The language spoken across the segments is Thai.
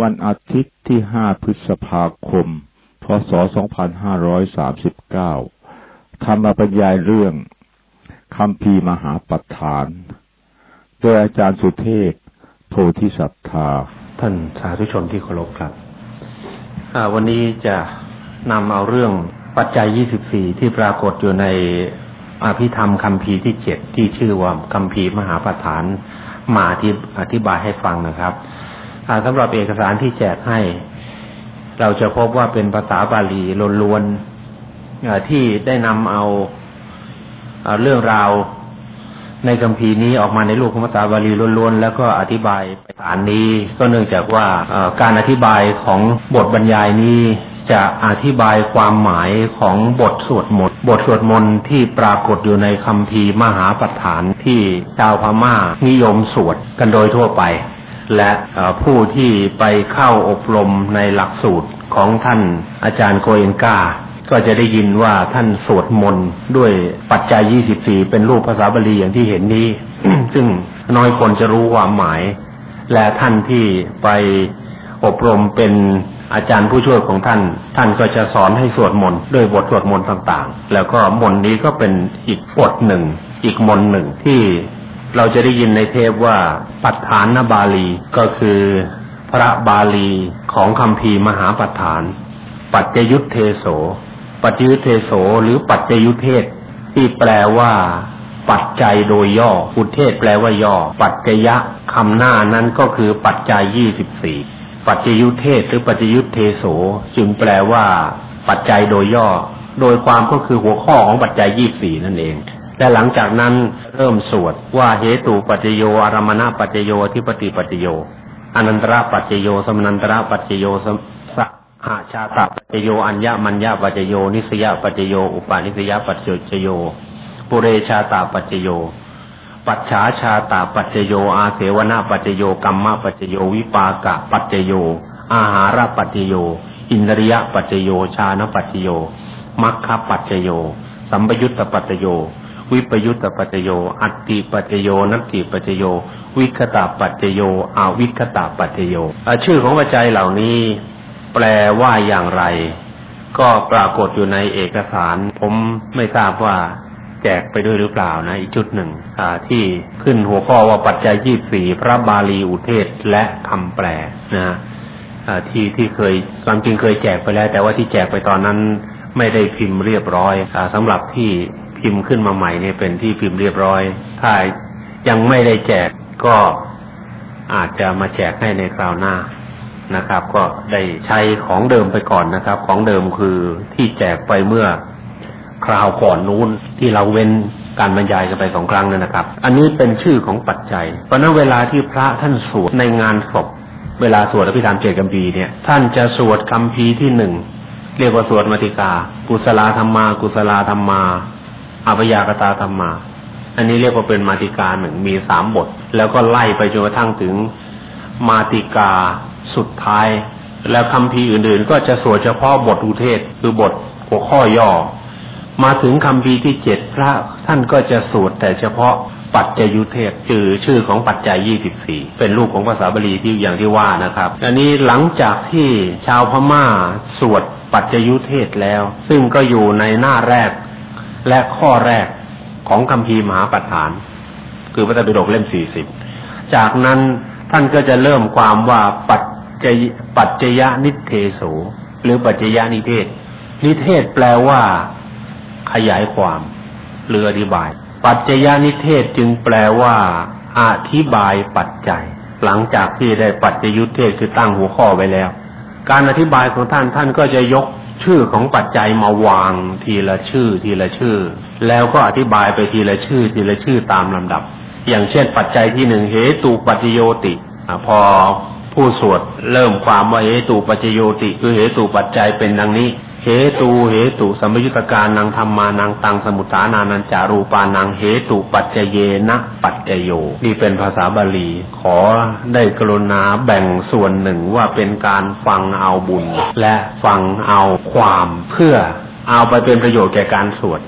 วันอาทิตย์ที่ 5 พฤษภาคม พศ 2539 ธรรมบรรยายเรื่องคำพีมหาปัฏฐาน โดยอาจารย์สุเทพ โพธิสัตธา ท่านสาธุชนที่เคารพครับ วันนี้จะนำเอาเรื่องปัจจัย 24 ที่ปรากฏอยู่ในอภิธรรมคำพีที่เจ็ดที่ชื่อว่าคำพีมหาปัฏฐาน มาที่อธิบายให้ฟังนะครับ สำหรับเอกสารที่แจกให้ เราจะพบว่าเป็นภาษาบาลีล้วนๆที่ได้นำเอาเรื่องราวในคัมภีร์นี้ออกมาในรูปของภาษาบาลีล้วนๆ แล้วก็อธิบายไปฐานนี้ ก็เนื่องจากว่าการอธิบายของบทบรรยายนี้จะอธิบายความหมายของบทสวดมนต์บทสวดมนต์ที่ปรากฏอยู่ในคัมภีร์มหาปัฏฐานที่ชาวพม่านิยมสวดกันโดยทั่วไป และผู้ที่ไปเข้าอบรมในหลักสูตรของท่านอาจารย์โกเอนกาก็จะได้ยินว่าท่านสวดมนต์ด้วยปัจจัย 24 เป็นรูปภาษาบาลีอย่างที่เห็นนี้ ซึ่งน้อยคนจะรู้ความหมาย และท่านที่ไปอบรมเป็นอาจารย์ผู้ช่วยของท่าน ท่านก็จะสอนให้สวดมนต์ด้วยบทสวดมนต์ต่างๆ แล้วก็มนต์นี้ก็เป็นอีกบทหนึ่ง อีกมนต์หนึ่งที่ เราจะได้ยินในเทปว่าปัฏฐานนบาลีก็คือพระบาลีของคำพีมหาปัฏฐาน ปัจจยุทธเทโส ปัจจยุทธเทโสหรือปัจจยุทธเทศ ที่แปลว่า ปัจจัยโดยย่ออุเทศแปลว่าย่อ ปัจจยะคำหน้านั้นก็คือปัจจัยยี่สิบสี่ปัจจยุเทศหรือปัจจยุทเทโสจึงแปลว่า ปัจจัยโดยย่อ โดยความก็คือหัวข้อของปัจจัยยี่สี่นั่นเอง และหลังจากนั้นเริ่มสวดว่าเหตุปัจจโยอารมณปัจจโยทิปติปัจจโยอนันตระปัจจโยสมนันตระปัจจโยสหาชาตปัจจโยอัญญมัญญปัจจโย นิสยปัจจโย อุปาณิสยปัจจโยปุเรชาตาปัจจโย ปัจฉาชาตาปัจจโย อาเสวนาปัจจโยกัมมะปัจจโย วิปากะปัจจโย อาหารปัจจโย อินทริยปัจจโย ชานปัจจโยมัคคะปัจจโย สัมปยุตตปัจจโย วิปยุตตปัจโย อัตติปัจโย นัตติปัจโย วิคตาปัจโย อาวิคตาปัจโย ชื่อของปัจจัยเหล่านี้ แปลว่าอย่างไร ก็ปรากฏอยู่ในเอกสาร ผมไม่ทราบว่าแจกไปด้วยหรือเปล่านะ อีกชุดหนึ่งที่ขึ้นหัวข้อว่าปัจจัยยี่สี่พระบาลีอุเทศและคำแปลนะที่ที่เคยความจริงเคยแจกไปแล้ว แต่ว่าที่แจกไปตอนนั้นไม่ได้พิมพ์เรียบร้อยอสำหรับที่ พิมพ์ขึ้นมาใหม่เนี่ยเป็นที่พิมพ์เรียบร้อย ถ้ายังไม่ได้แจกก็อาจจะมาแจกให้ในคราวหน้านะครับ ก็ได้ใช้ของเดิมไปก่อนนะครับ ของเดิมคือที่แจกไปเมื่อคราวก่อนนู้นที่เราเว้นการบรรยายกันไปสองครั้งนั่นนะครับ อันนี้เป็นชื่อของปัจจัย เพราะนั้นเวลาที่พระท่านสวดในงานศพเวลาสวดอภิธรรมเจตกัมพีเนี่ย ท่านจะสวดคำพีที่หนึ่งเรียกว่าสวดมติกา กุศลธรรมา กุศลธรรมา อภยากตาธรรมา อันนี้เรียกว่าเป็นมาติกาหนึ่งมีสามบท แล้วก็ไล่ไปจนกระทั่งถึงมาติกาสุดท้าย แล้วคำพีอื่นๆ ก็จะสวดเฉพาะบทอุเทศคือบทหัวข้อย่อ มาถึงคำพีที่เจ็ดพระท่านก็จะสวดแต่เฉพาะปัจจยุเทศชื่อชื่อของปัจจัยยี่สิบสี่เป็นรูปของภาษาบาลีที่อย่างที่ว่านะครับ อันนี้หลังจากที่ชาวพม่าสวดปัจจยุเทศแล้ว ซึ่งก็อยู่ในหน้าแรก และข้อแรกของคำพีมหาปัฏฐาน คือพระไตรปิฎกเล่มสี่สิบจากนั้นท่านก็จะเริ่มความว่าปัจจยปัจจยนิเทโสหรือปัจจยนิเทศ นิเทศแปลว่าขยายความหรืออธิบาย ปัจจญานิเทศจึงแปลว่า อธิบายปัจจัย หลังจากที่ได้ปัจจยุทธเทศคือตั้งหัวข้อไว้แล้ว การอธิบายของท่านท่านก็จะยก ชื่อของปัจจัยมาวางทีละชื่อ ทีละชื่อ แล้วก็อธิบายไปทีละชื่อ ทีละชื่อตามลำดับ อย่างเช่น ปัจจัยที่หนึ่งเหตุปัจโยติอพอผู้สวดเริ่มความว่าเหตุปัจโยติ คือเหตุปัจจัยเป็นดังนี้ ตุเหตุสัมยุตการนางธรรมานังตังสมุทฐานานันจารูปานังเหตุปัจเจเยนะปัจเจโย นี่เป็นภาษาบาลี ขอได้กรุณาแบ่งส่วนหนึ่งว่าเป็นการฟังเอาบุญ และฟังเอาความเพื่อเอาไปเป็นประโยชน์แก่การสวด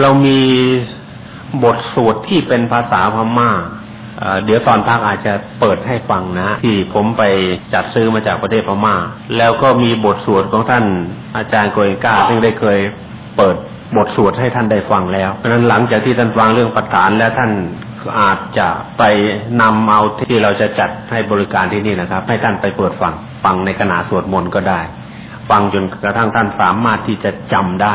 เรามีบทสวดที่เป็นภาษาพม่า เดี๋ยวตอนพักอาจจะเปิดให้ฟังนะ ที่ผมไปจัดซื้อมาจากประเทศพม่า แล้วก็มีบทสวดของท่านอาจารย์โกเอนกาซึ่งได้เคยเปิดบทสวดให้ท่านได้ฟังแล้ว เพราะนั้นหลังจากที่ท่านฟังเรื่องปัฏฐานแล้วท่านอาจจะไปนำเอาที่เราจะจัดให้บริการที่นี่นะครับ ให้ท่านไปเปิดฟังฟังในขณะสวดมนต์ก็ได้ ฟังจนกระทั่งท่านสามารถที่จะจำได้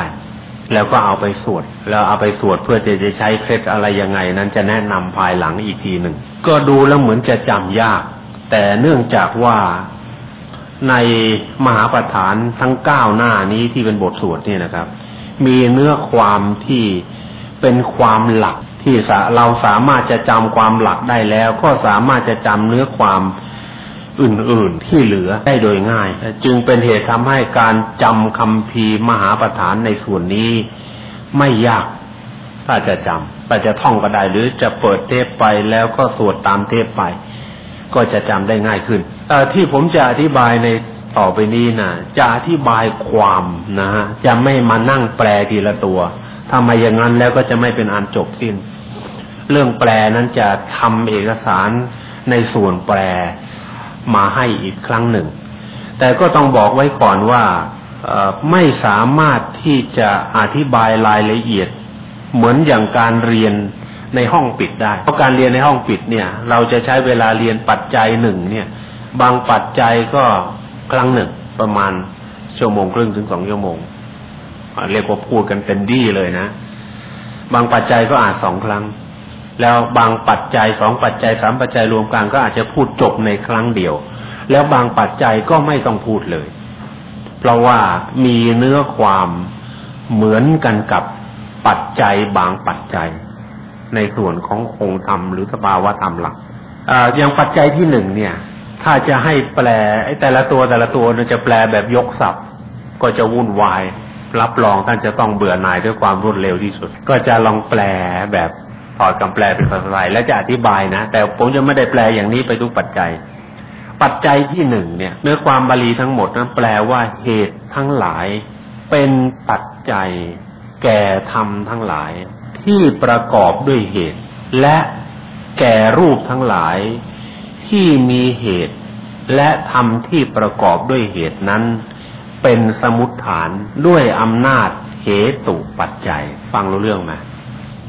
แล้วก็เอาไปสวด แล้วเอาไปสวดเพื่อจะจะใช้เคล็ดอะไรยังไง นั้นจะแนะนำภายหลังอีกทีหนึ่ง ก็ดูแล้วเหมือนจะจำยาก แต่เนื่องจากว่าในมหาประฐานทั้งเก้าหน้านี้ที่เป็นบทสวดนี่นะครับ มีเนื้อความที่เป็นความหลักที่เราสามารถจะจำความหลักได้แล้ว ก็สามารถจะจำเนื้อความ อื่นๆที่เหลือได้โดยง่าย จึงเป็นเหตุทำให้การจำคำพีมหาประธานในส่วนนี้ ไม่ยาก ถ้าจะจำแต่จะท่องก็ได้หรือจะเปิดเทปไปแล้วก็สวดตามเทปไป ก็จะจำได้ง่ายขึ้นที่ผมจะอธิบายในต่อไปนี้นะจะอธิบายความนะฮะจะไม่มานั่งแปลทีละตัวทำไมอย่างนั้นแล้วก็จะไม่เป็นอันจบสิ้น เรื่องแปลนั้นจะทำเอกสารในส่วนแปล มาให้อีกครั้งหนึ่ง แต่ก็ต้องบอกไว้ก่อนว่าไม่สามารถที่จะอธิบายรายละเอียด เหมือนอย่างการเรียนในห้องปิดได้ เพราะการเรียนในห้องปิดเนี่ย เราจะใช้เวลาเรียนปัจจัยหนึ่งเนี่ย บางปัจจัยก็ครั้งหนึ่งประมาณชั่วโมงครึ่งถึงสองชั่วโมงเรียกว่าพูดกันเต็มที่เลยนะ บางปัจจัยก็อาจสองครั้ง แล้วบางปัจจัยสองปัจจัยสามปัจจัยรวมกันก็อาจจะพูดจบในครั้งเดียว แล้วบางปัจจัยก็ไม่ต้องพูดเลย เพราะว่ามีเนื้อความเหมือนกันกับปัจจัยบางปัจจัย ในส่วนขององค์ธรรมหรือสภาวะธรรมหลักอย่างปัจจัยที่หนึ่งเนี่ย ถ้าจะให้แปลแต่ละตัวแต่ละตัวเนี่ยจะแปลแบบยกศัพท์ ก็จะวุ่นวายรับรองท่านจะต้องเบื่อหน่ายด้วยความรวดเร็วที่สุด ก็จะลองแปลแบบ ถอดคำแปลเป็นภาษาไทยและจะอธิบายนะ แต่ผมจะไม่ได้แปลอย่างนี้ไปทุกปัจจัย ปัจจัยที่หนึ่งเนี่ยเนื้อความบาลีทั้งหมดนั้นแปลว่าเหตุทั้งหลาย เป็นปัจจัย แก่ธรรมทั้งหลาย ที่ประกอบด้วยเหตุ และแก่รูปทั้งหลาย ที่มีเหตุ และธรรมที่ประกอบด้วยเหตุนั้น เป็นสมุทฐานด้วยอำนาจเหตุปัจจัย ฟังรู้เรื่องไหม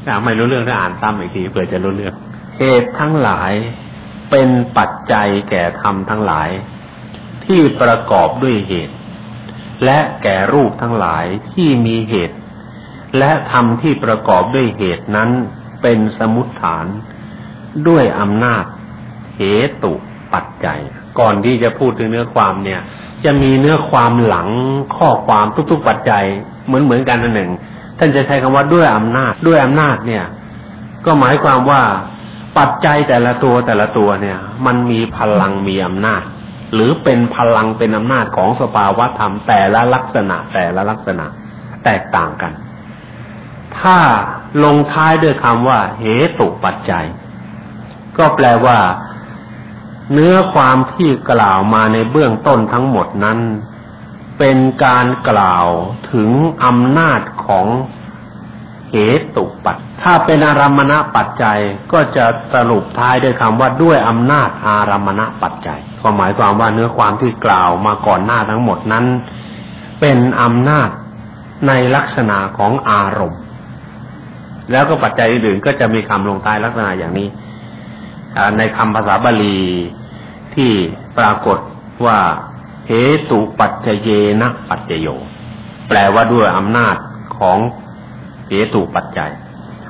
ถ้าไม่รู้เรื่องถ้าอ่านซ้ำอีกทีเผื่อจะรู้เรื่องเหตุทั้งหลายเป็นปัจจัยแก่ธรรมทั้งหลาย ที่ประกอบด้วยเหตุ และแก่รูปทั้งหลายที่มีเหตุ และธรรมที่ประกอบด้วยเหตุนั้นเป็นสมุทฐาน ด้วยอำนาจเหตุปัจจัย ก่อนที่จะพูดถึงเนื้อความเนี่ย จะมีเนื้อความหลังข้อความทุก ๆ ปัจจัยเหมือนเหมือนกันนั่นหนึ่ง ท่านจะใช้คำว่าด้วยอำนาจ ด้วยอำนาจเนี่ย ก็หมายความว่าปัจจัยแต่ละตัวแต่ละตัวเนี่ย มันมีพลังมีอำนาจ หรือเป็นพลังเป็นอำนาจของสภาวะธรรมแต่ละลักษณะแต่ละลักษณะแตกต่างกัน ถ้าลงท้ายด้วยคำว่า เหตุปัจจัย ก็แปลว่า เนื้อความที่กล่าวมาในเบื้องต้นทั้งหมดนั้น เป็นการกล่าวถึงอำนาจ ของเหตุปัจถ้าเป็นอารมณปัจจัยก็จะสรุปท้ายด้วยคำว่าด้วยอำนาจอารมณปัจจัย ก็หมายความว่าเนื้อความที่กล่าวมาก่อนหน้าทั้งหมดนั้น เป็นอำนาจในลักษณะของอารมณ์ แล้วก็ปัจจัยอื่นก็จะมีคำลงท้ายลักษณะอย่างนี้ในคำภาษาบาลีที่ปรากฏว่าเหตุปัจเจเยนะปัจเจโย แปลว่าด้วยอำนาจ ของเหตุปัจจัย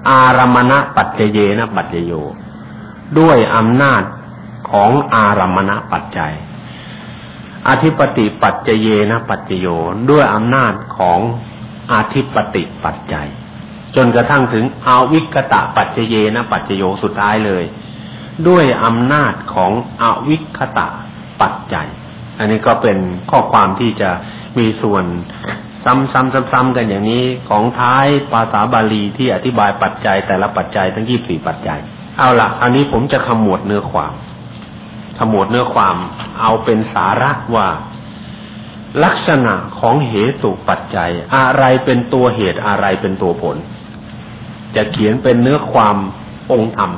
อารมณะปัจเจเยนะปัจเจโย ด้วยอำนาจของอารมณะปัจจัย อธิปติปัจเจเยนะปัจเจโย ด้วยอำนาจของอธิปติปัจจัย จนกระทั่งถึงอาวิกตะปัจเจเยนะปัจเจโยสุดท้ายเลย ด้วยอำนาจของอวิคตะปัจจัย อันนี้ก็เป็นข้อความที่จะมีส่วน ซ้ำๆๆๆกันอย่างนี้ของท้ายภาษาบาลีที่อธิบายปัจจัยแต่ละปัจจัยทั้งยี่สี่ปัจจัย เอาละอันนี้ผมจะขมวดเนื้อความ ขมวดเนื้อความ เอาเป็นสาระว่า ลักษณะของเหตุปัจจัย อะไรเป็นตัวเหตุอะไรเป็นตัวผล จะเขียนเป็นเนื้อความองค์ธรรม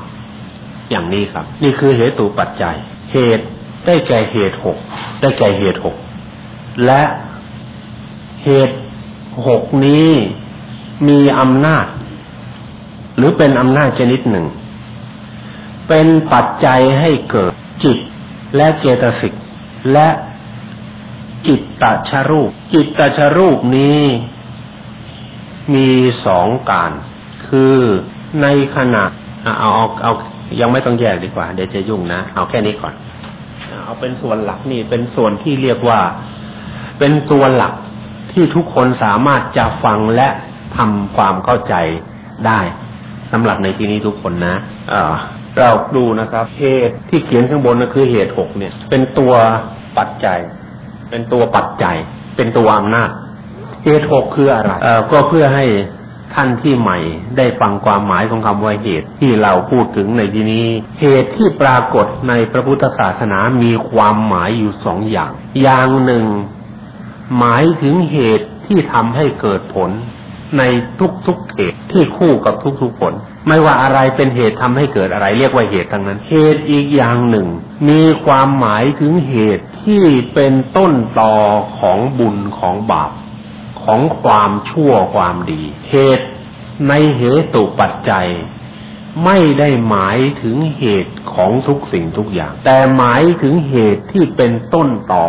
อย่างนี้ครับ นี่คือเหตุปัจจัย เหตุได้แก่เหตุหกได้แก่เหตุหกและ เหตุหกนี้มีอำนาจ หรือเป็นอำนาจชนิดหนึ่ง เป็นปัจจัยให้เกิดจิตและเจตสิกและจิตตชรูป จิตตชรูปนี้ มีสองการ คือในขณะเอาเอาเอายังไม่ต้องแยกดีกว่า เดี๋ยวจะยุ่งนะ เอาแค่นี้ก่อน เอาเป็นส่วนหลักนี่เป็นส่วนที่เรียกว่า เป็นตัวหลัก ที่ทุกคนสามารถจะฟังและทำความเข้าใจได้สำหรับในที่นี้ทุกคนนะเราดูนะครับ เหตุที่เขียนข้างบนก็คือเหตุหกเนี่ย เป็นตัวปัจจัย เป็นตัวปัจจัย เป็นตัวอำนาจเหตุหกคืออะไรเอก็เพื่อให้ท่านที่ใหม่ได้ฟังความหมายของคำว่าเหตุที่เราพูดถึงในที่นี้ เหตุที่ปรากฏในพระพุทธศาสนามีความหมายอยู่สองอย่าง อย่างหนึ่ง หมายถึงเหตุที่ทำให้เกิดผลในทุกๆเหตุที่คู่กับทุกๆผล ไม่ว่าอะไรเป็นเหตุทำให้เกิดอะไร เรียกว่าเหตุทั้งนั้น เหตุอีกอย่างหนึ่ง มีความหมายถึงเหตุที่เป็นต้นตอของบุญของบาป ของความชั่วความดี เหตุในเหตุปัจจัย ไม่ได้หมายถึงเหตุของทุกสิ่งทุกอย่าง แต่หมายถึงเหตุที่เป็นต้นต่อ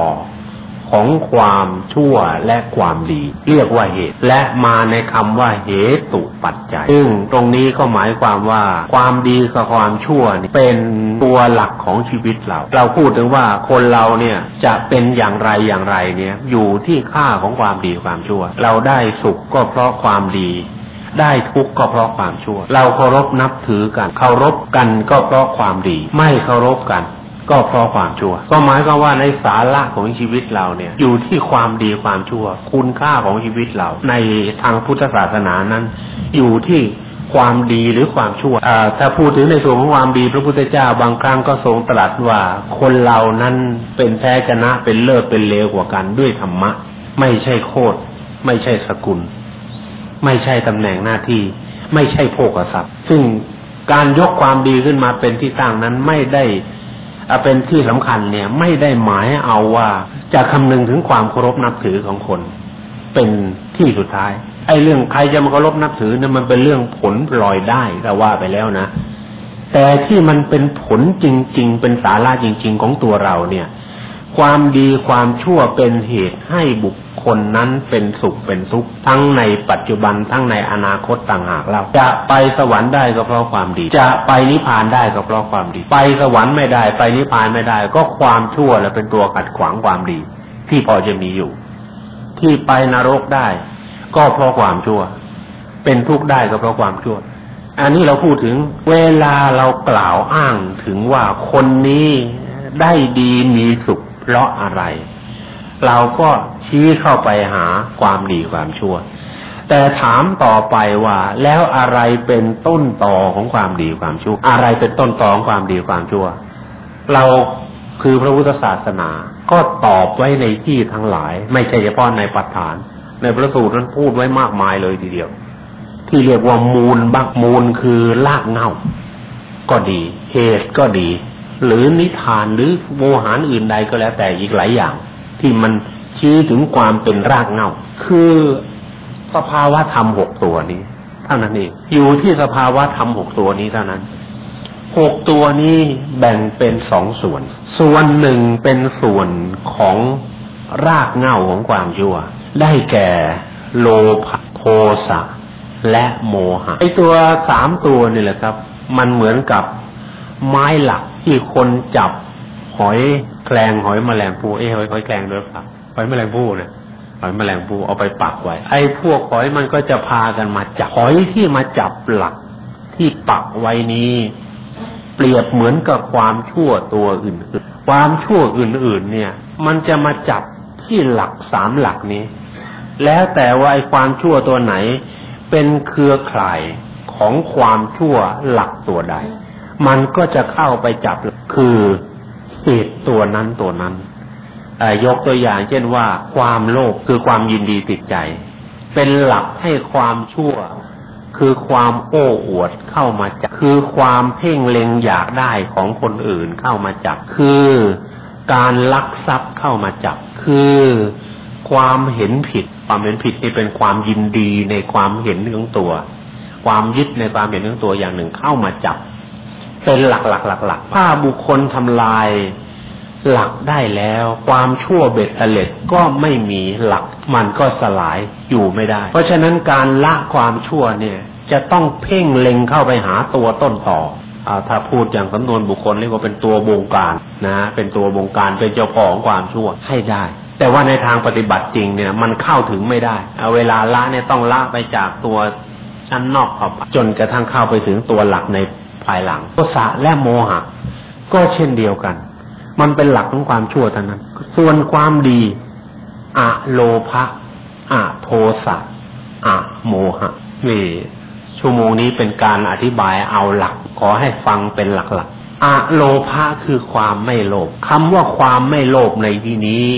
ของความชั่วและความดี เรียกว่าเหตุ และมาในคำว่าเหตุปัจจัย ซึ่งตรงนี้ก็หมายความว่าความดีกับความชั่วเป็นตัวหลักของชีวิตเรา เราพูดถึงว่าคนเราเนี่ยจะเป็นอย่างไรอย่างไรเนี่ยอยู่ที่ค่าของความดีความชั่ว เราได้สุขก็เพราะความดีได้ทุกข์ก็เพราะความชั่ว เราเคารพนับถือกัน เคารพกันก็เพราะความดี ไม่เคารพกัน ก็เพราะความชั่ว ก็หมายความว่าในสาระของชีวิตเราเนี่ย อยู่ที่ความดีความชั่ว คุณค่าของชีวิตเรา ในทางพุทธศาสนานั้น อยู่ที่ความดีหรือความชั่วถ้าพูดถึงในส่วนของความดีพระพุทธเจ้าบางครั้งก็ทรงตรัสว่า คนเรานั้นเป็นแพ้ชนะเป็นเลิศเป็นเลวกว่ากันด้วยธรรมะ ไม่ใช่โคตรไม่ใช่สกุล ไม่ใช่ตำแหน่งหน้าที่ ไม่ใช่โภคทรัพย์ ซึ่งการยกความดีขึ้นมาเป็นที่ตั้งนั้นไม่ได้ เป็นที่สำคัญเนี่ย ไม่ได้หมายเอาว่าจะคำนึงถึงความเคารพนับถือของคน เป็นที่สุดท้าย ไอ้เรื่องใครจะมาเคารพนับถือเนี่ยมันเป็นเรื่องผลปลอยได้แต่ว่าไปแล้วนะแต่ที่มันเป็นผลจริง ๆ เป็นสาระจริง ๆ ของตัวเราเนี่ย ความดีความชั่วเป็นเหตุให้บุคคลนั้นเป็นสุขเป็นทุกข์ทั้งในปัจจุบันทั้งในอนาคตต่างหากเราจะไปสวรรค์ได้ก็เพราะความดี จะไปนิพพานได้ก็เพราะความดี ไปสวรรค์ไม่ได้ ไปนิพพานไม่ได้ ก็ความชั่วและเป็นตัวขัดขวางความดี ที่พอจะมีอยู่ ที่ไปนรกได้ ก็เพราะความชั่ว เป็นทุกข์ได้ก็เพราะความชั่ว อันนี้เราพูดถึง เวลาเรากล่าวอ้างถึงว่าคนนี้ได้ดีมีสุข เพราะอะไร เราก็ชี้เข้าไปหาความดีความชั่ว แต่ถามต่อไปว่า แล้วอะไรเป็นต้นต่อของความดีความชั่ว อะไรเป็นต้นต่อของความดีความชั่ว เราคือพระพุทธศาสนา ก็ตอบไว้ในที่ทั้งหลาย ไม่ใช่เฉพาะในปัจฐาน ในพระสูตรนั้นพูดไว้มากมายเลยทีเดียว ที่เรียกว่ามูลบักมูลคือรากเงาก็ดี เหตุก็ดี หรือนิทานหรือโมหารอื่นใดก็แล้วแต่อีกหลายอย่าง ที่มันชี้ถึงความเป็นรากเหง้าคือสภาวะธรรมหกตัวนี้ เท่านั้นเองอยู่ที่สภาวะธรรมหกตัวนี้เท่านั้นหกตัวนี้แบ่งเป็นสองส่วน ส่วนหนึ่งเป็นส่วนของรากเหง้าของความชั่ว ได้แก่โลภโทสะและโมหะไอตัวสามตัวนี่แหละครับ มันเหมือนกับไม้หลัก ที่คนจับหอยแคลงหอยแมลงภูเอ้หอยหอยแคลงด้วยครับหอยแมลงภูเนี่ยหอยแมลงภูเอาไปปักไว้ ไอ้พวกหอยมันก็จะพากันมาจับหอยที่มาจับหลักที่ปักไว้นี้ เปรียบเหมือนกับความชั่วตัวอื่นความชั่วอื่นๆ เนี่ย มันจะมาจับที่หลักสามหลักนี้ แล้วแต่ว่าไอ้ความชั่วตัวไหน เป็นเครือข่ายของความชั่วหลักตัวใด มันก็จะเข้าไปจับคือเหตุตัวนั้นตัวนั้นยกตัวอย่างเช่นว่า ความโลภคือความยินดีติดใจ เป็นหลักให้ความชั่ว คือความโอ้อวดเข้ามาจับ คือความเพ่งเล็งอยากได้ของคนอื่นเข้ามาจับ คือการลักทรัพย์เข้ามาจับ คือความเห็นผิด ความเห็นผิดนี่เป็นความยินดีในความเห็นของตัว ความยึดในความเห็นของตัวอย่างหนึ่งเข้ามาจับ เป็นหลักหลักหลักหลักถ้าบุคคลทำลายหลักได้แล้ว ความชั่วเบ็ดเตล็ดก็ไม่มีหลัก มันก็สลายอยู่ไม่ได้ เพราะฉะนั้นการละความชั่วเนี่ย จะต้องเพ่งเล็งเข้าไปหาตัวต้นต่ออาถ้าพูดอย่างสำนวนบุคคลเรียกว่าเป็นตัวบงการนะเป็นตัวบงการเป็นเจ้าของความชั่วให้ได้ แต่ว่าในทางปฏิบัติจริงเนี่ย มันเข้าถึงไม่ได้เอาเวลาละเนี่ยต้องละไปจากตัวชั้นนอกเข้าไปจนกระทั่งเข้าไปถึงตัวหลักใน ภายหลังโทสะและโมหะ ก็เช่นเดียวกัน มันเป็นหลักของความชั่วเท่านั้น ส่วนความดี อะโลภะอะโทสะอะโมหะนี่ชั่วโมงนี้เป็นการอธิบายเอาหลัก ขอให้ฟังเป็นหลักๆอะโลภะคือความไม่โลภคำว่าความไม่โลภในที่นี้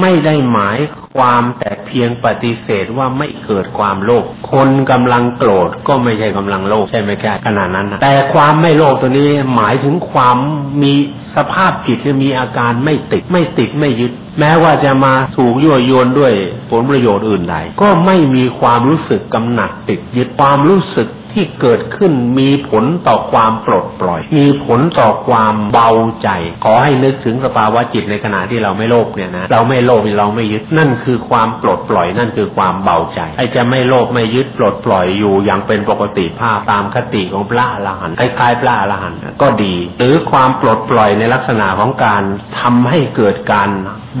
ไม่ได้หมาย ความแต่เพียงปฏิเสธว่าไม่เกิดความโลภคนกำลังโกรธก็ไม่ใช่กำลังโลภใช่ไหมแกขนาดนั้นนะแต่ความไม่โลภตัวนี้หมายถึงความมีสภาพจิตมีอาการไม่ติดไม่ติดไม่ยึด แม้ว่าจะมาถูกยั่วยวนด้วยผลประโยชน์อื่นใดก็ไม่มีความรู้สึกกำหนัดติดยึดความรู้สึก ที่เกิดขึ้นมีผลต่อความปลดปล่อย มีผลต่อความเบาใจ ขอให้นึกถึงสภาวะจิตในขณะที่เราไม่โลภเนี่ยนะเราไม่โลภเราไม่ยึดนั่นคือความปลดปล่อยนั่นคือความเบาใจไอ้จะไม่โลภไม่ยึดปลดปล่อยอยู่อย่างเป็นปกติภาพตามคติของพระอรหันต์คล้ายๆพระอรหันต์ก็ดี หรือความปลดปล่อยในลักษณะของการทำให้เกิดการ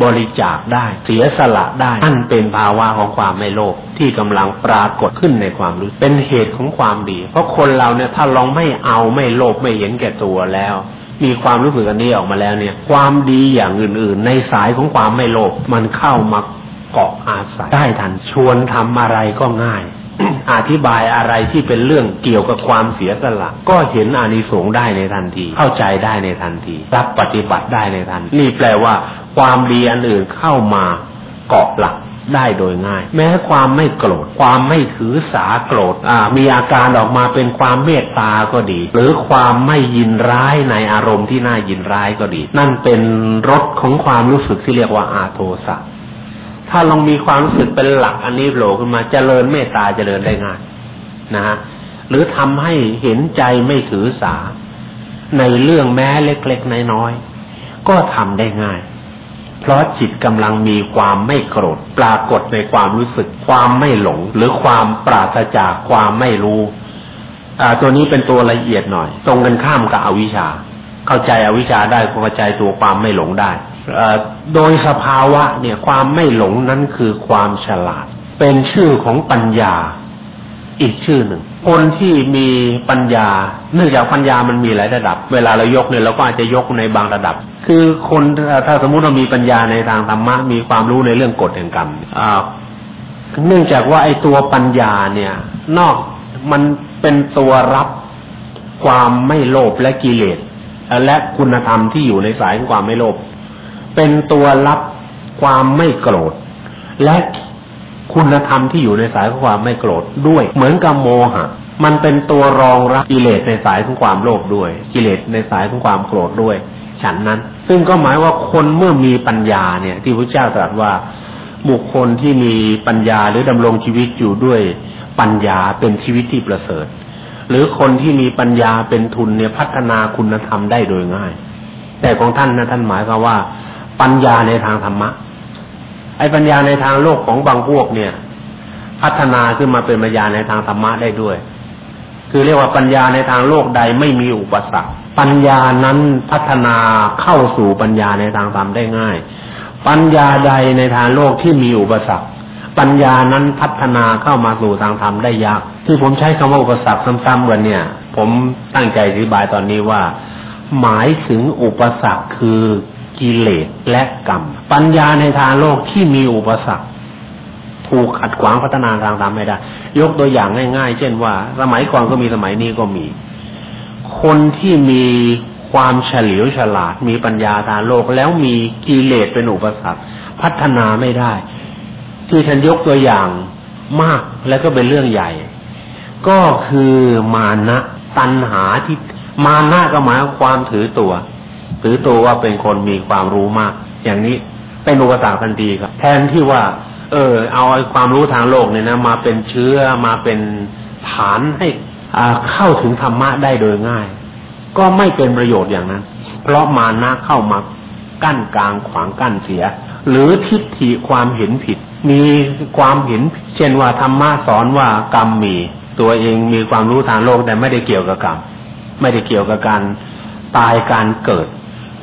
บริจาคได้ เสียสละได้นั่นเป็นภาวะของความไม่โลภที่กำลังปรากฏขึ้นในความรู้เป็นเหตุของความดี เพราะคนเราเนี่ยถ้าลองไม่เอาไม่โลภไม่เห็นแก่ตัวแล้ว มีความรู้สึกอันนี้ออกมาแล้วเนี่ย ความดีอย่างอื่น ๆ ในสายของความไม่โลภมันเข้ามาเกาะอาศัยได้ทันชวนทำอะไรก็ง่าย อธิบายอะไรที่เป็นเรื่องเกี่ยวกับความเสียสละ ก็เห็นอานิสงส์ได้ในทันที เข้าใจได้ในทันที รับปฏิบัติได้ในทันนี่แปลว่า ความดีอันอื่นเข้ามาเกาะหลักได้โดยง่าย แม้ความไม่โกรธ ความไม่ถือสาโกรธอ่ามีอาการออกมาเป็นความเมตตาก็ดี หรือความไม่ยินร้ายในอารมณ์ที่น่ายินร้ายก็ดี นั่นเป็นรสของความรู้สึกที่เรียกว่าอาโทสะ ถ้าลองมีความรู้สึกเป็นหลักอันนี้โผล่ขึ้นมาเจริญเมตตาเจริญได้ง่ายนะฮะหรือทำให้เห็นใจไม่ถือสา ในเรื่องแม้เล็กๆน้อยๆก็ทำได้ง่าย เพราะจิตกำลังมีความไม่โกรธปรากฏในความรู้สึก ความไม่หลง หรือความปราศจากความไม่รู้ อ่า ตัวนี้เป็นตัวละเอียดหน่อย ตรงกันข้ามกับอวิชชา เข้าใจอวิชชาได้เข้าใจตัวความไม่หลงได้โดยสภาวะเนี่ยความไม่หลงนั้นคือความฉลาด เป็นชื่อของปัญญาอีกชื่อหนึ่ง คนที่มีปัญญา เนื่องจากปัญญามันมีหลายระดับ เวลาเรายกเนี่ยเราก็อาจจะยกในบางระดับ คือคนถ้าสมมุติเรามีปัญญาในทางธรรมะมีความรู้ในเรื่องกฎแห่งกรรมเนื่องจากว่าไอ้ตัวปัญญาเนี่ย นอกมันเป็นตัวรับความไม่โลภและกิเลส และคุณธรรมที่อยู่ในสายของความไม่โลภเป็นตัวรับความไม่โกรธ และคุณธรรมที่อยู่ในสายของความไม่โกรธด้วย เหมือนกับโมหะ มันเป็นตัวรองรับกิเลสในสายของความโลภด้วย กิเลสในสายของความโกรธด้วย ฉันนั้น ซึ่งก็หมายว่าคนเมื่อมีปัญญาเนี่ย ที่พระเจ้าตรัสว่าบุคคลที่มีปัญญาหรือดำรงชีวิตอยู่ด้วยปัญญาเป็นชีวิตที่ประเสริฐ หรือคนที่มีปัญญาเป็นทุนเนี่ยพัฒนาคุณธรรมได้โดยง่าย แต่ของท่านนะท่านหมายความว่า ปัญญาในทางธรรมะ ไอ้ปัญญาในทางโลกของบางพวกเนี่ย พัฒนาขึ้นมาเป็นปัญญาในทางธรรมะได้ด้วย คือเรียกว่าปัญญาในทางโลกใดไม่มีอุปสรรคปัญญานั้นพัฒนาเข้าสู่ปัญญาในทางธรรมได้ง่าย ปัญญาใดในทางโลกที่มีอุปสรรค ปัญญานั้นพัฒนาเข้ามาสู่ทางธรรมได้ยาก ที่ผมใช้คำว่าอุปสรรคซ้ำๆกันเนี่ย ผมตั้งใจอธิบายตอนนี้ว่า หมายถึงอุปสรรคคือกิเลสและกรรม ปัญญาในทางโลกที่มีอุปสรรคถูกขัดขวางพัฒนาทางธรรมไม่ได้ ยกตัวอย่างง่าย ๆ เช่นว่า สมัยก่อนก็มีสมัยนี้ก็มี คนที่มีความเฉลียวฉลาดมีปัญญาทางโลกแล้วมีกิเลสเป็นอุปสรรค พัฒนาไม่ได้ ที่ท่านยกตัวอย่างมากแล้วก็เป็นเรื่องใหญ่ ก็คือมานะตัณหาที่มานะก็หมายความถือตัว ถือตัวว่าเป็นคนมีความรู้มาก อย่างนี้เป็นอุปสรรคทันทีครับ แทนที่ว่า เออ เอาไอ้ความรู้ทางโลกเนี่ยนะมาเป็นเชื้อมาเป็นฐานให้อ่าเข้าถึงธรรมะได้โดยง่าย ก็ไม่เป็นประโยชน์อย่างนั้น เพราะมานะเข้ามากั้นกลางขวางกั้นเสีย หรือทิฏฐิความเห็นผิด มีความเห็นเช่นว่าธรรมะสอนว่ากรรมมี ตัวเองมีความรู้ทางโลกแต่ไม่ได้เกี่ยวกับกรรมไม่ได้เกี่ยวกับการตายการเกิด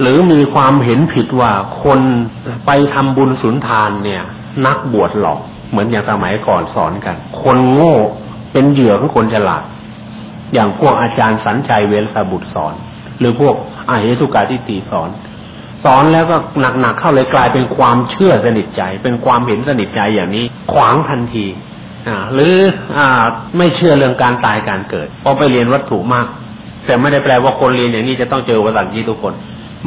หรือมีความเห็นผิดว่าคนไปทำบุญสุนทานเนี่ย นักบวชหลอก เหมือนอย่างสมัยก่อนสอนกัน คนโง่เป็นเหยื่อของคนฉลาด อย่างพวกอาจารย์สัญชัยเวลสบุตรสอน หรือพวกอาเหตุกาทิฏฐิสอน สอนแล้วก็หนักๆเข้าเลยกลายเป็นความเชื่อสนิทใจ เป็นความเห็นสนิทใจอย่างนี้ ขวางทันทีอ่าหรืออ่าไม่เชื่อเรื่องการตายการเกิดพราะไปเรียนวัตถุมาก แต่ไม่ได้แปลว่าคนเรียนอย่างนี้จะต้องเจออุปสรรคนี้ทุกคน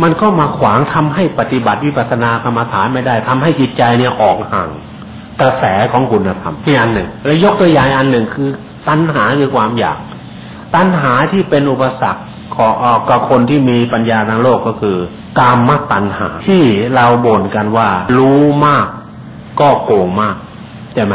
มันก็มาขวางทำให้ปฏิบัติวิปัสสนากรรมฐานไม่ได้ทำให้จิตใจเนี่ยออกห่างกระแสของคุณธรรมที่อันหนึ่ง แล้วยกตัวอย่างอันหนึ่งคือ ตัณหาคือความอยาก ตัณหาที่เป็นอุปสรรค กกับคนที่มีปัญญาทางโลกก็คือ กามมตัณหา ที่เราบ่นกันว่า รู้มาก ก็โกงมากใช่ไหม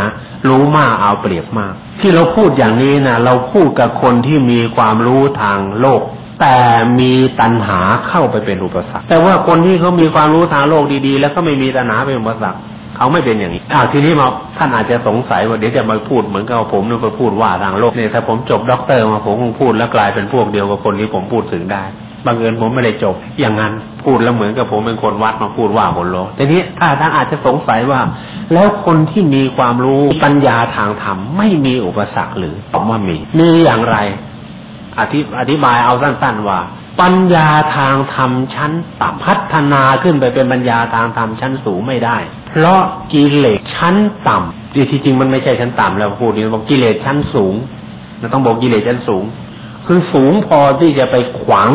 รู้มากเอาเปรียบมาก ที่เราพูดอย่างนี้นะเราพูดกับคนที่มีความรู้ทางโลก แต่มีตัณหาเข้าไปเป็นอุปสรรค แต่ว่าคนที่เขามีความรู้ทางโลกดีๆ แล้วก็ไม่มีตัณหาเป็นอุปสรรค เขาไม่เป็นอย่างนี้อ้าวทีนี้มาท่านอาจจะสงสัยว่าเดี๋ยวจะมาพูดเหมือนกับผมนี่ไปพูดว่าทางโลกเนี่ยถ้าผมจบด็อกเตอร์มาผมคงพูดแล้วกลายเป็นพวกเดียวกับคนที่ผมพูดถึงได้บังเอิญผมไม่ได้จบ อย่างนั้นพูดแล้วเหมือนกับผมเป็นคนวัดมาพูดว่าคนโลกทีนี้ถ้าท่านอาจจะสงสัยว่า แล้วคนที่มีความรู้ปัญญาทางธรรมไม่มีอุปสรรคหรือผมว่ามี มีอย่างไร อธิอธิบายเอาสั้นๆว่า ปัญญาทางธรรมชั้นต่ำพัฒนาขึ้นไปเป็นปัญญาทางธรรมชั้นสูงไม่ได้ เพราะกิเลสชั้นต่ำที่จริงมันไม่ใช่ชั้นต่ำแล้วพูดนี้บอกกิเลสชั้นสูงเราต้องบอกกิเลสชั้นสูง คือสูงพอที่จะไปขวาง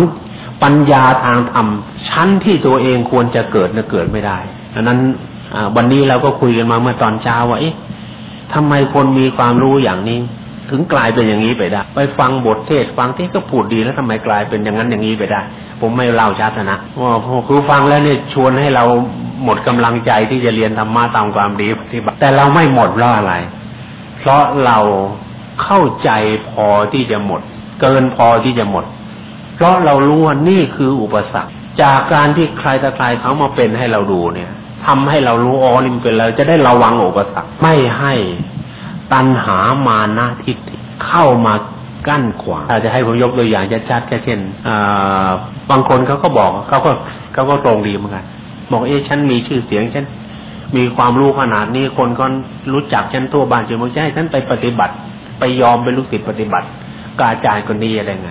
ปัญญาทางธรรมชั้นที่ตัวเองควรจะเกิดเนี่ยเกิดไม่ได้ดังนั้นวันนี้เราก็คุยกันมาเมื่อตอนเช้าว่าเอ๊ะทำไมคนมีความรู้อย่างนี้ ถึงกลายเป็นอย่างนี้ไปได้ ไปฟังบทเทศฟังที่ก็พูดดีแล้วทำไมกลายเป็นอย่างนั้นอย่างนี้ไปได้ ผมไม่เล่าชัดนะว่าคือฟังแล้วเนี่ยชวนให้เราหมดกำลังใจที่จะเรียนธรรมะตามความดีปฏิบัติแต่เราไม่หมดเพราะอะไร เพราะเราเข้าใจพอที่จะหมด เกินพอที่จะหมด เพราะเรารู้ว่านี่คืออุปสรรค จากการที่ใครตะใครเขามาเป็นให้เราดูเนี่ยทำให้เรารู้อ๋อนี่มันเป็นเราจะได้ระวังอุปสรรคไม่ให้ ตัณหามานะทิฏฐิเข้ามากั้นขวางอาจจะให้ผมยกตัวอย่างชัดๆแค่เช่นบางคนเขาก็บอกเขาก็เขาก็ตรงดีเหมือนกันบอกเอ๊ะฉันมีชื่อเสียงฉันมีความรู้ขนาดนี้คนก็รู้จักฉันทั่วบ้านจริงมั้งจะให้ฉันไปปฏิบัติ ไปยอมเป็นลูกศิษย์ปฏิบัติกาจารย์คนนี้อะไรไง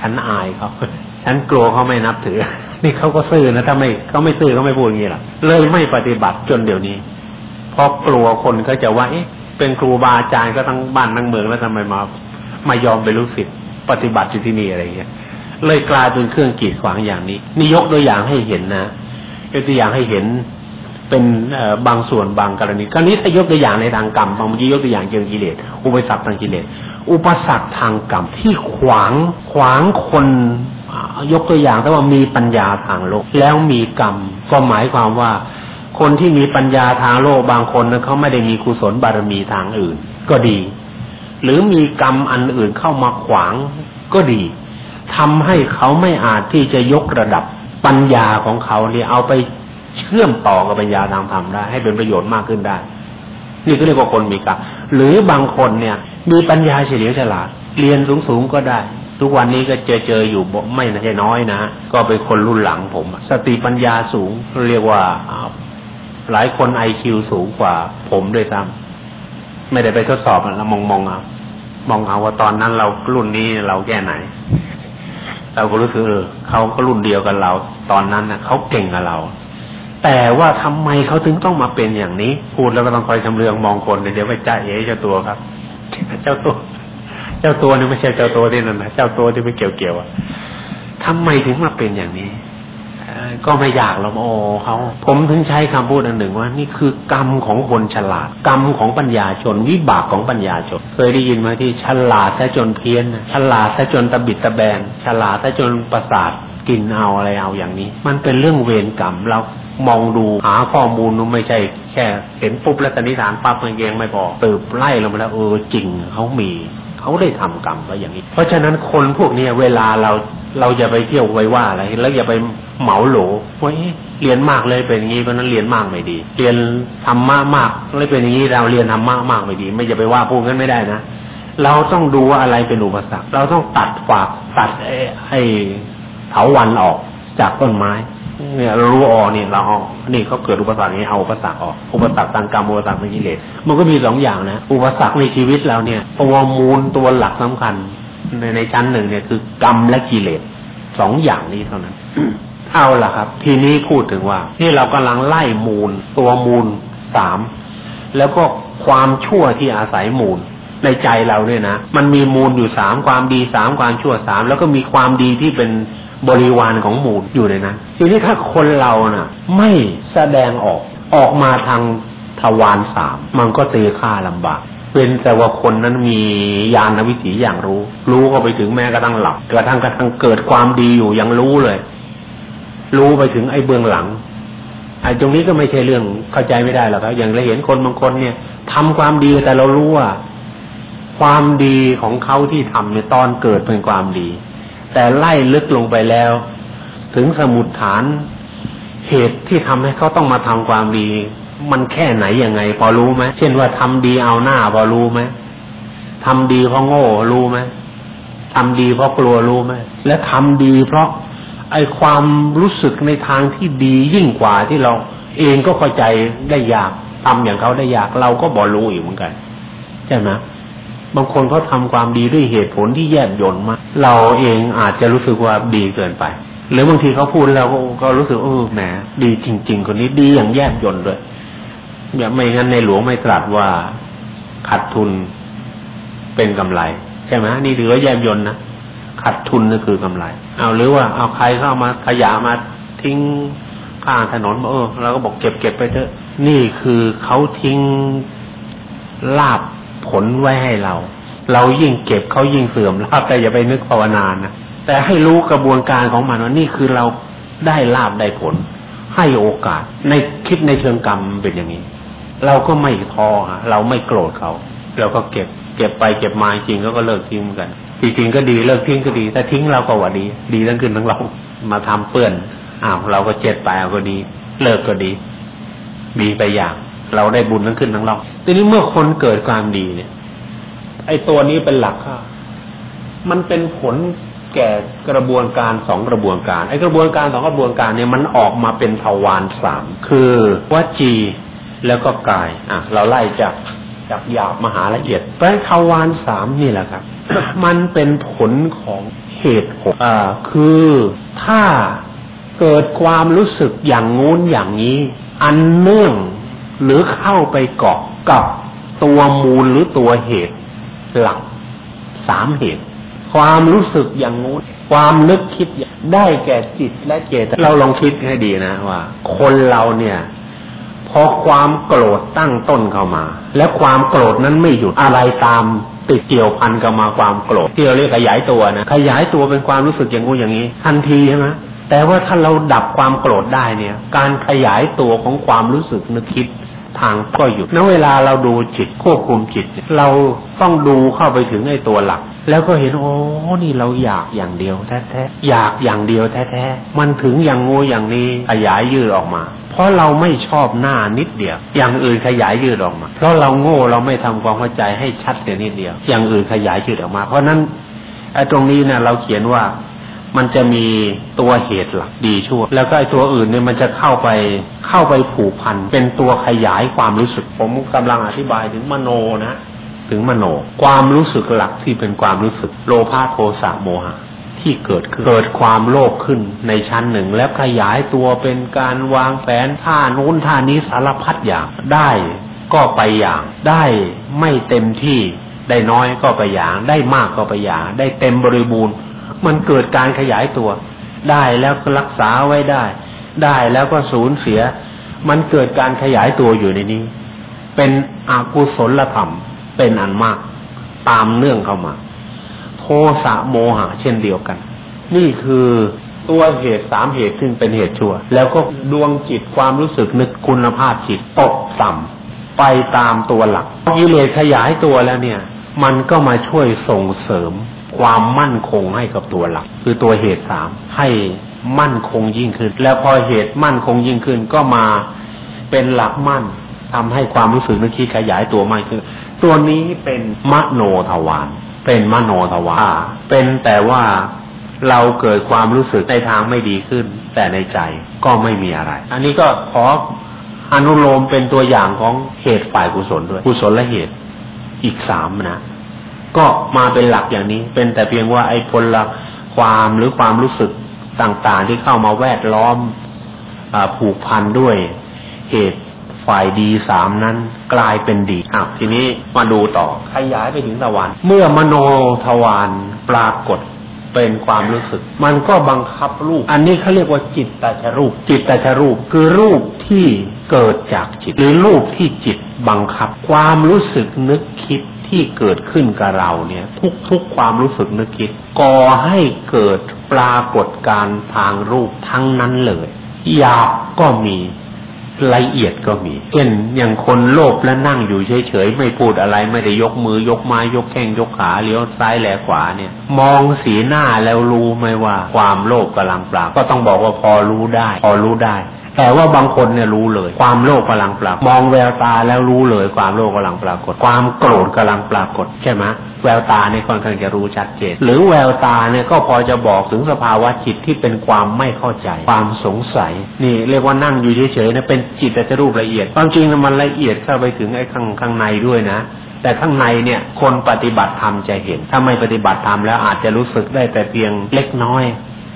ฉันอายเขาฉันกลัวเขาไม่นับถือ นี่เขาก็ซื่อนะถ้าไม่เขาไม่ซื่อเขาไม่พูดอย่างนี้หรอกเลยไม่ปฏิบัติจนเดี๋ยวนี้เพราะกลัวคนเขาจะว่าเอ๊ะ เป็นครูบาอาจารย์ก็ทั้งบ้านทั้งเมืองแล้วทำไมมามายอมเป็นลูกศิษย์ปฏิบัติอยู่ที่นี่อะไรเงี้ยเลยกลายเป็นเครื่องกีดขวางอย่างนี้นี่ยกตัวอย่างให้เห็นนะยกตัวอย่างให้เห็นเป็นบางส่วนบางกรณีกรณีถ้ายกตัวอย่างในทางกรรมบางทียกตัวอย่างเชิงกิเลสอุปสรรคทางกิเลสอุปสรรคทางกรรมที่ขวางขวางคนยกตัวอย่างแต่ว่ามีปัญญาทางโลก แล้วมีกรรมก็หมายความว่า คนที่มีปัญญาทางโลกบางคนนะเขาไม่ได้มีกุศลบารมีทางอื่น ก็ดี หรือมีกรรมอันอื่นเข้ามาขวางก็ดีทำให้เขาไม่อาจที่จะยกระดับปัญญาของเขาเนี่ยเอาไปเชื่อมต่อกับปัญญาทางธรรมได้ ให้เป็นประโยชน์มากขึ้นได้ นี่ก็เรียกว่าคนมีกรรมหรือบางคนเนี่ย มีปัญญาเฉลียวฉลาดเรียนสูงๆก็ได้ทุกวันนี้ก็เจอเจออยู่ไม่ใช่น้อยนะ ก็เป็นคนรุ่นหลังผม สติปัญญาสูง เรียกว่า หลายคนไอคิวสูงกว่า ผมด้วยซ้ำไม่ได้ไปทดสอบแล้วมองมองเอามองเอาว่าตอนนั้นเรารุ่นนี้เราแก่ไหน เราก็รู้สึกเออเขาก็รุ่นเดียวกันเรา ตอนนั้นนะเขาเก่งกับเรา แต่ว่าทำไมเขาถึงต้องมาเป็นอย่างนี้ พูดแล้วก็ต้องคอยชำเลืองมองคนเดี๋ยวไปจ่าเอ๋เจ้าตัวครับ เจ้าตัว เจ้าตัวนี่ไม่ใช่เจ้าตัวที่นั่นนะเจ้าตัวที่ไม่เกี่ยวเกี่ยวอะทำไมถึงมาเป็นอย่างนี้ ก็ไม่อยากหรอกโอ้เขาผมถึงใช้คำพูดอันหนึ่งว่านี่คือกรรมของคนฉลาด กรรมของปัญญาชน วิบากของปัญญาชน เคยได้ยินมาที่ฉลาดซะจนเพี้ยนฉลาดซะจนตะบิดตะแบนฉลาดซะจนประสาทกินเอาอะไรเอาอย่างนี้ มันเป็นเรื่องเวรกรรมเรา มองดูหาข้อมูลนไม่ใช่แค่ เห็นปุ๊บแล้วตนิษฐานปั๊บมันยังไม่พอตืบไล่ลงมาแล้วเออจริงเขามีเขาได้ทำกรรมไว้อย่างนี้ เพราะฉะนั้นคนพวกนี้เวลาเราเราอย่าไปเที่ยวไว้ว่าอะไรแล้วอย่าไปเหมาโหลว่าเรียนมากเลยเป็นอย่างนี้เพราะนั้นเรียนมากไม่ดี เรียนธรรมะมากเลยเป็นอย่างนี้เราเรียนธรรมะมากไม่ดี ไม่จะไปว่าพูดงั้นไม่ได้นะเราต้องดูว่าอะไรเป็นอุปสรรค เราต้องตัดฝากตัดไอ้เถาวันออกจากต้นไม้ เนี่ยรู้ออกเนี่ยเราเอานี่เขาเกิดอุปสรรคนี้เอาอุปสรรคออก อุปสรรคทางกรรมอุปสรรคทางกิเลสมันก็มีสองอย่างนะอุปสรรคในชีวิตเราเนี่ยตัวมูลตัวหลักสำคัญ ในในชั้นหนึ่งเนี่ยคือกรรมและกิเลสสองอย่างนี้เท่านั้นเอาล่ะครับ ทีนี้พูดถึงว่านี่เรากำลังไล่มูล ตัวมูลสามแล้วก็ความชั่วที่อาศัยมูล ในใจเราเนี่ยนะมันมีมูลอยู่สามความดีสามความชั่วสามแล้วก็มีความดีที่เป็นบริวารของมูลอยู่ในนั้นทีนี้ถ้าคนเรานะ่ะ ไม่แสดงออกออกมาทางทวารสามมันก็ตีค่าลำบากเป็นแต่ว่าคนนั้นมีญาณวิถีอย่างรู้ รู้ก็ไปถึงแม้กระทั่งหลับกระทั่งกระทั่งเกิดความดีอยู่ยังรู้เลย รู้ไปถึงไอ้เบื้องหลังไอ้ตรงนี้ก็ไม่ใช่เรื่องเข้าใจไม่ได้หรอกครับ อย่างเราเห็นคนบางคนเนี่ยทำความดีแต่เรารู้ว่า ความดีของเขาที่ทำเนี่ยตอนเกิดเป็นความดี แต่ไล่ลึกลงไปแล้ว ถึงสมุดฐานเหตุที่ทำให้เขาต้องมาทำความดี มันแค่ไหนยังไง พอรู้ไหมเช่นว่าทำดีเอาหน้าพอรู้ไหมทำดีเพราะโง่รู้ไหมทำดีเพราะกลัวรู้ไหมและทำดีเพราะไอความรู้สึกในทางที่ดียิ่งกว่าที่เราเองก็เข้าใจได้ยากทำอย่างเขาได้ยากเราก็บอรู้อยู่เหมือนกันใช่ไหม บางคนเขาทาความดีด้วยเหตุผลที่แยบยนต์มากเราเองอาจจะรู้สึกว่าดีเกินไป หรือบางทีเขาพูดแล้วก็รู้สึกเออแหมดีจริง ๆ คนนี้ดีอย่างแยบยนต์ด้วยอย่าไม่งั้นในหลวงไม่ตรัสว่าขาดทุนเป็นกำไร ใช่ไหมนี่ถือว่าแยบยนต์นะขาดทุนนั่นคือกำไร เอาหรือว่าเอาใครเข้ามาขยะมาทิ้งข้างถนนเออเราก็บอกเก็บเก็บไปเถอะ นี่คือเขาทิ้งลาบ ผลไว้ให้เรา เรายิ่งเก็บเขายิ่งเสื่อมลาบแต่อย่าไปนึกภาวนานะแต่ให้รู้กระบวนการของมันว่านี่คือเราได้ลาบได้ผล ให้โอกาส ในคิดในเชิงกรรมเป็นอย่างนี้ เราก็ไม่ท้อเราไม่โกรธเขาเราก็เก็บ เก็บไปเก็บมาจริงก็ก็เลิกทิ้งกันจริงๆก็ดีเลิกทิ้งก็ดีแต่ทิ้งเราก็ว่าดี ดีทั้งขึ้นทั้งเรามาทำเปื้อนอ้าวเราก็เจ็ดไปเอาก็ดี เลิกก็ดี ดีไปอย่าง เราได้บุญทั้งขึ้นทั้งลงทีนี้เมื่อคนเกิดความดีเนี่ย ไอ้ตัวนี้เป็นหลักค่ะมันเป็นผลแก่กระบวนการสองกระบวนการไอ้กระบวนการสองกระบวนการเนี่ยมันออกมาเป็นทวารสามคือวจีแล้วก็กายอะเราไล่จากจากหยาบมหาละเอียดไปทวารสามนี่แหละครับ มันเป็นผลของเหตุหกอ่าคือถ้าเกิดความรู้สึกอย่างงู้นอย่างนี้ อันเนื่อง หรือเข้าไปเกาะกับตัวมูลหรือตัวเหตุหลักสามเหตุ ความรู้สึกอย่างงู้นความนึกคิดได้แก่จิตและเจตเราลองคิดให้ดีนะว่า คนเราเนี่ยพอความโกรธตั้งต้นเข้ามา และความโกรธนั้นไม่หยุดอะไรตามติดเกี่ยวพันกับมาความโกรธที่เราเรียกขยายตัวนะขยายตัวเป็นความรู้สึกอย่างงู้อย่างนี้ทันทีใช่ไหมแต่ว่าถ้าเราดับความโกรธได้เนี่ย การขยายตัวของความรู้สึกนึกคิด ทางก็อยู่ณเวลาเราดูจิตควบคุมจิต เราต้องดูเข้าไปถึงไอ้ตัวหลัก แล้วก็เห็นโอ้นี่เราอยากอย่างเดียวแท้ๆอยากอย่างเดียวแท้ๆมันถึงอย่างงูอย่างนี้ขยายยืดออกมา เพราะเราไม่ชอบหน้านิดเดียว อย่างอื่นขยายยืดออกมา เพราะเราโง่เราไม่ทำความเข้าใจให้ชัดเสียนิดเดียว อย่างอื่นขยายยืดออกมา เพราะนั้นไอ้ตรงนี้เนี่ยเราเขียนว่า มันจะมีตัวเหตุหลักดีชั่ว แล้วก็ไอ้ตัวอื่นเนี่ยมันจะเข้าไปเข้าไปผูกพัน เป็นตัวขยายความรู้สึก ผมกำลังอธิบายถึงมโนนะถึงมโน ความรู้สึกหลักที่เป็นความรู้สึกโลภะโทสะโมหะที่เกิดขึ้นเกิดความโลภขึ้นในชั้นหนึ่ง แล้วขยายตัวเป็นการวางแผนท่านู้นท่านี้สารพัดอย่างได้ก็ไปอย่าง ได้ไม่เต็มที่ได้น้อยก็ไปอย่าง ได้มากก็ไปอย่าง ได้เต็มบริบูรณ์ มันเกิดการขยายตัว ได้แล้วก็รักษาไว้ได้ ได้แล้วก็สูญเสีย มันเกิดการขยายตัวอยู่ในนี้ เป็นอกุศลธรรม เป็นอันมาก ตามเนื่องเข้ามา โทสะโมหะเช่นเดียวกัน นี่คือตัวเหตุสามเหตุซึ่งเป็นเหตุชั่ว แล้วก็ดวงจิตความรู้สึกนึกคุณภาพจิตตกต่ำไปตามตัวหลักกิเลสขยายตัวแล้วเนี่ย มันก็มาช่วยส่งเสริม ความมั่นคงให้กับตัวหลัก คือตัวเหตุสามให้มั่นคงยิ่งขึ้น แล้วพอเหตุมั่นคงยิ่งขึ้นก็มาเป็นหลักมั่นทำให้ความรู้สึกนึกคิดขยายตัวมากขึ้นตัวนี้เป็นมโนทวารเป็นมโนทวารเป็นแต่ว่าเราเกิดความรู้สึกในทางไม่ดีขึ้น แต่ในใจก็ไม่มีอะไร อันนี้ก็ขออนุโลมเป็นตัวอย่างของเหตุฝ่ายกุศลด้วย กุศลและเหตุอีกสามนะ ก็มาเป็นหลักอย่างนี้ เป็นแต่เพียงว่าไอ้ผลความหรือความรู้สึกต่างๆ ที่เข้ามาแวดล้อมอผูกพันด้วยเหตุฝ่ายดีสามนั้นกลายเป็นดีอะทีนี้มาดูต่อขยายไปถึงตะวัน เมื่อมโนทวารปรากฏเป็นความรู้สึก มันก็บังคับรูป อันนี้เขาเรียกว่าจิตตชรูป จิตตชรูปคือรูปที่เกิดจากจิต หรือรูปที่จิตบังคับ ความรู้สึกนึกคิด ที่เกิดขึ้นกับเราเนี่ย ทุกๆความรู้สึกนึกคิดก่อให้เกิดปรากฏการทางรูปทั้งนั้นเลยหยาบก็มีละเอียดก็มีเช่นอย่างคนโลภและนั่งอยู่เฉยๆไม่พูดอะไรไม่ได้ยกมือยกไม้ยกแข้งยกขาเลี้ยวซ้ายแลขวาเนี่ย มองสีหน้าแล้วรู้ไหมว่า ความโลภกำลังปรากก็ต้องบอกว่าพอรู้ได้ พอรู้ได้ แต่ว่าบางคนเนี่ยรู้เลย ความโลภกำลังปรากฏมองแววตาแล้วรู้เลยความโลภกำลังปรากฏ ความโกรธกำลังปรากฏใช่ไหมแววตาเนี่ยค่อนข้างจะรู้ชัดเจน หรือแววตาเนี่ยก็พอจะบอกถึงสภาวะจิตที่เป็นความไม่เข้าใจ ความสงสัย นี่เรียกว่านั่งอยู่เฉยๆนะเป็นจิตแต่จะรูปละเอียดความจริงมันละเอียดเข้าไปถึงไอ้ข้างข้างในด้วยนะแต่ข้างในเนี่ยคนปฏิบัติธรรมจะเห็น ถ้าไม่ปฏิบัติธรรมแล้วอาจจะรู้สึกได้แต่เพียงเล็กน้อย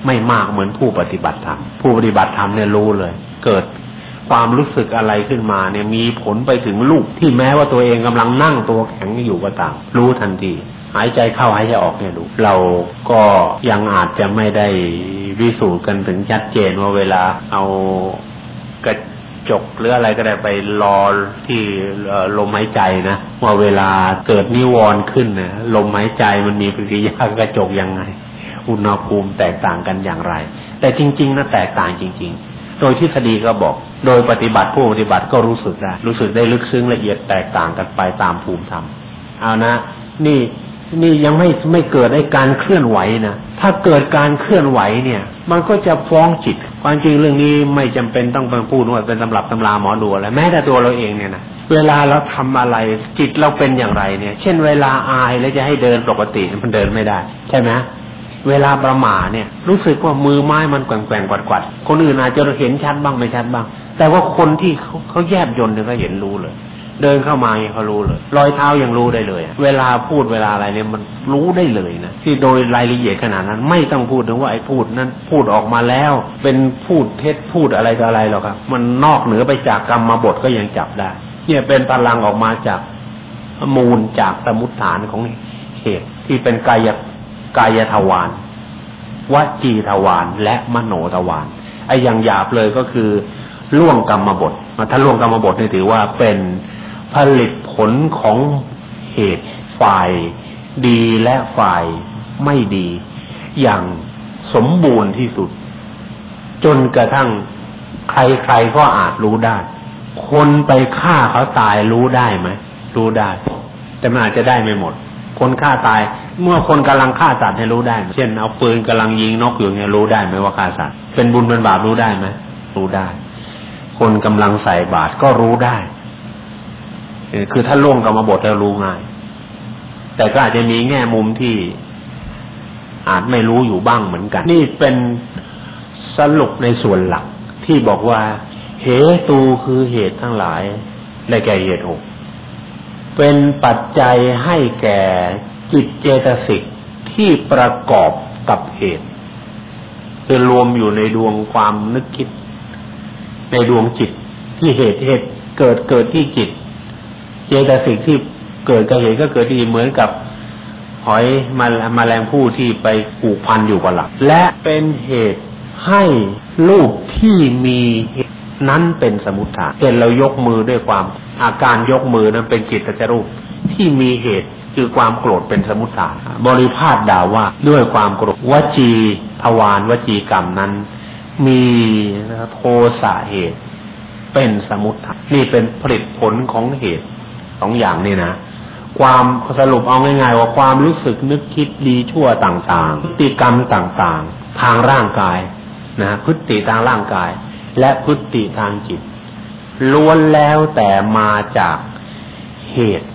ไม่มากเหมือนผู้ปฏิบัติธรรมผู้ปฏิบัติธรรมเนี่ยรู้เลย เกิดความรู้สึกอะไรขึ้นมาเนี่ยมีผลไปถึงลูกที่แม้ว่าตัวเองกำลังนั่งตัวแข็งอยู่ก็ตามรู้ทันทีหายใจเข้าหายใจออกเนี่ยรู้เราก็ยังอาจจะไม่ได้วิสูจน์กันถึงชัดเจนว่าเวลาเอากระจกหรืออะไรก็ได้ไปรอที่ลมหายใจนะว่าเวลาเกิดนิวรณ์ขึ้นนะลมหายใจมันมีปฏิกิริยากระจกยังไง อุณหภูมิแตกต่างกันอย่างไร แต่จริง ๆนะแตกต่างจริง ๆ โดยทฤษฎีก็บอก โดยปฏิบัติผู้ปฏิบัติก็รู้สึกได้รู้สึกได้ลึกซึ้งละเอียดแตกต่างกันไปตามภูมิธรรมเอานะ นี่นี่ยังไม่ไม่เกิดไอ้การเคลื่อนไหวนะถ้าเกิดการเคลื่อนไหวเนี่ย มันก็จะฟ้องจิต ความจริงเรื่องนี้ไม่จำเป็นต้องไปพูดว่าเป็นตำรับตำราหมอดูอะไรแม้แต่ตัวเราเองเนี่ยนะเวลาเราทำอะไรจิตเราเป็นอย่างไรเนี่ย เช่นเวลาอายแล้วจะให้เดินปกติมันเดินไม่ได้ ใช่ไหม เวลาประมาเนี่ย รู้สึกว่ามือไม้มันแกว่งแกว่งกวัดกวัดคนอื่นอาจจะเห็นชัดบ้างไม่ชัดบ้าง แต่ว่าคนที่เขาเขาแยบยนต์เนี่ยเขาเห็นรู้เลย เดินเข้ามาเขารู้เลย รอยเท้ายังรู้ได้เลย เวลาพูดเวลาอะไรเนี่ยมันรู้ได้เลยนะที่โดยรายละเอียดขนาดนั้น ไม่ต้องพูดถึงว่าไอ้พูดนั้นพูดออกมาแล้ว เป็นพูดเท็จพูดอะไรต่ออะไรหรอกครับ มันนอกเหนือไปจากกรรมมาบทก็ยังจับได้ เนี่ยเป็นพลังออกมาจากมูลจากสมุติฐานของเหตุที่เป็นกาย กายทวารวจีทวารและมโนทวารไอ้อย่างหยาบเลยก็คือล่วงกรรมบทถ้าล่วงกรรมบทนี่ถือว่าเป็นผลิตผลของเหตุฝ่ายดีและฝ่ายไม่ดี อย่างสมบูรณ์ที่สุด จนกระทั่งใครๆก็อาจรู้ได้ คนไปฆ่าเขาตายรู้ได้ไหมรู้ได้ แต่มันอาจจะได้ไม่หมด คนฆ่าตาย เมื่อคนกำลังฆ่าสัตว์ให้รู้ได้ เช่นเอาปืนกำลังยิงนกอยู่เนี่ยรู้ได้ไหมว่าฆ่าสัตว์ เป็นบุญเป็นบาปรู้ได้ไหมรู้ได้ คนกำลังใส่บาตรก็รู้ได้ คือถ้าล่วงกรรมบทแล้วรู้ง่าย แต่ก็อาจจะมีแง่มุมที่อาจไม่รู้อยู่บ้างเหมือนกัน นี่เป็นสรุปในส่วนหลักที่บอกว่า เหตุคือเหตุทั้งหลายได้แก่เหตุหกเป็นปัจจัยให้แก่ จิตเจตสิกที่ประกอบกับเหตุ คือรวมอยู่ในดวงความนึกคิด ในดวงจิตที่เหตุเหตุเกิดเกิดที่จิต เจตสิกที่เกิดกับเหตุก็เกิดที่เหมือนกับหอยมามาแรงผู้ที่ไปผูกพันอยู่กับหลัก และเป็นเหตุให้รูปที่มีนั้นเป็นสมุทฐานเห็นเรายกมือด้วยความ อาการยกมือนั้นเป็นจิตตรูป ที่มีเหตุคือความโกรธเป็นสมุทฐานบริพาทด่าว่าด้วยความโกรธวจีทวารวจีกรรมนั้น มีโทสะเหตุ เป็นสมุทฐานนี่เป็นผลิตผลของเหตุสองอย่างนี่นะความสรุปเอาง่ายๆว่าความรู้สึกนึกคิดดีชั่วต่างๆพฤติกรรมต่างๆ ทางร่างกายนะพฤติทางร่างกาย และพฤติทางจิตล้วนแล้วแต่มาจากเหตุ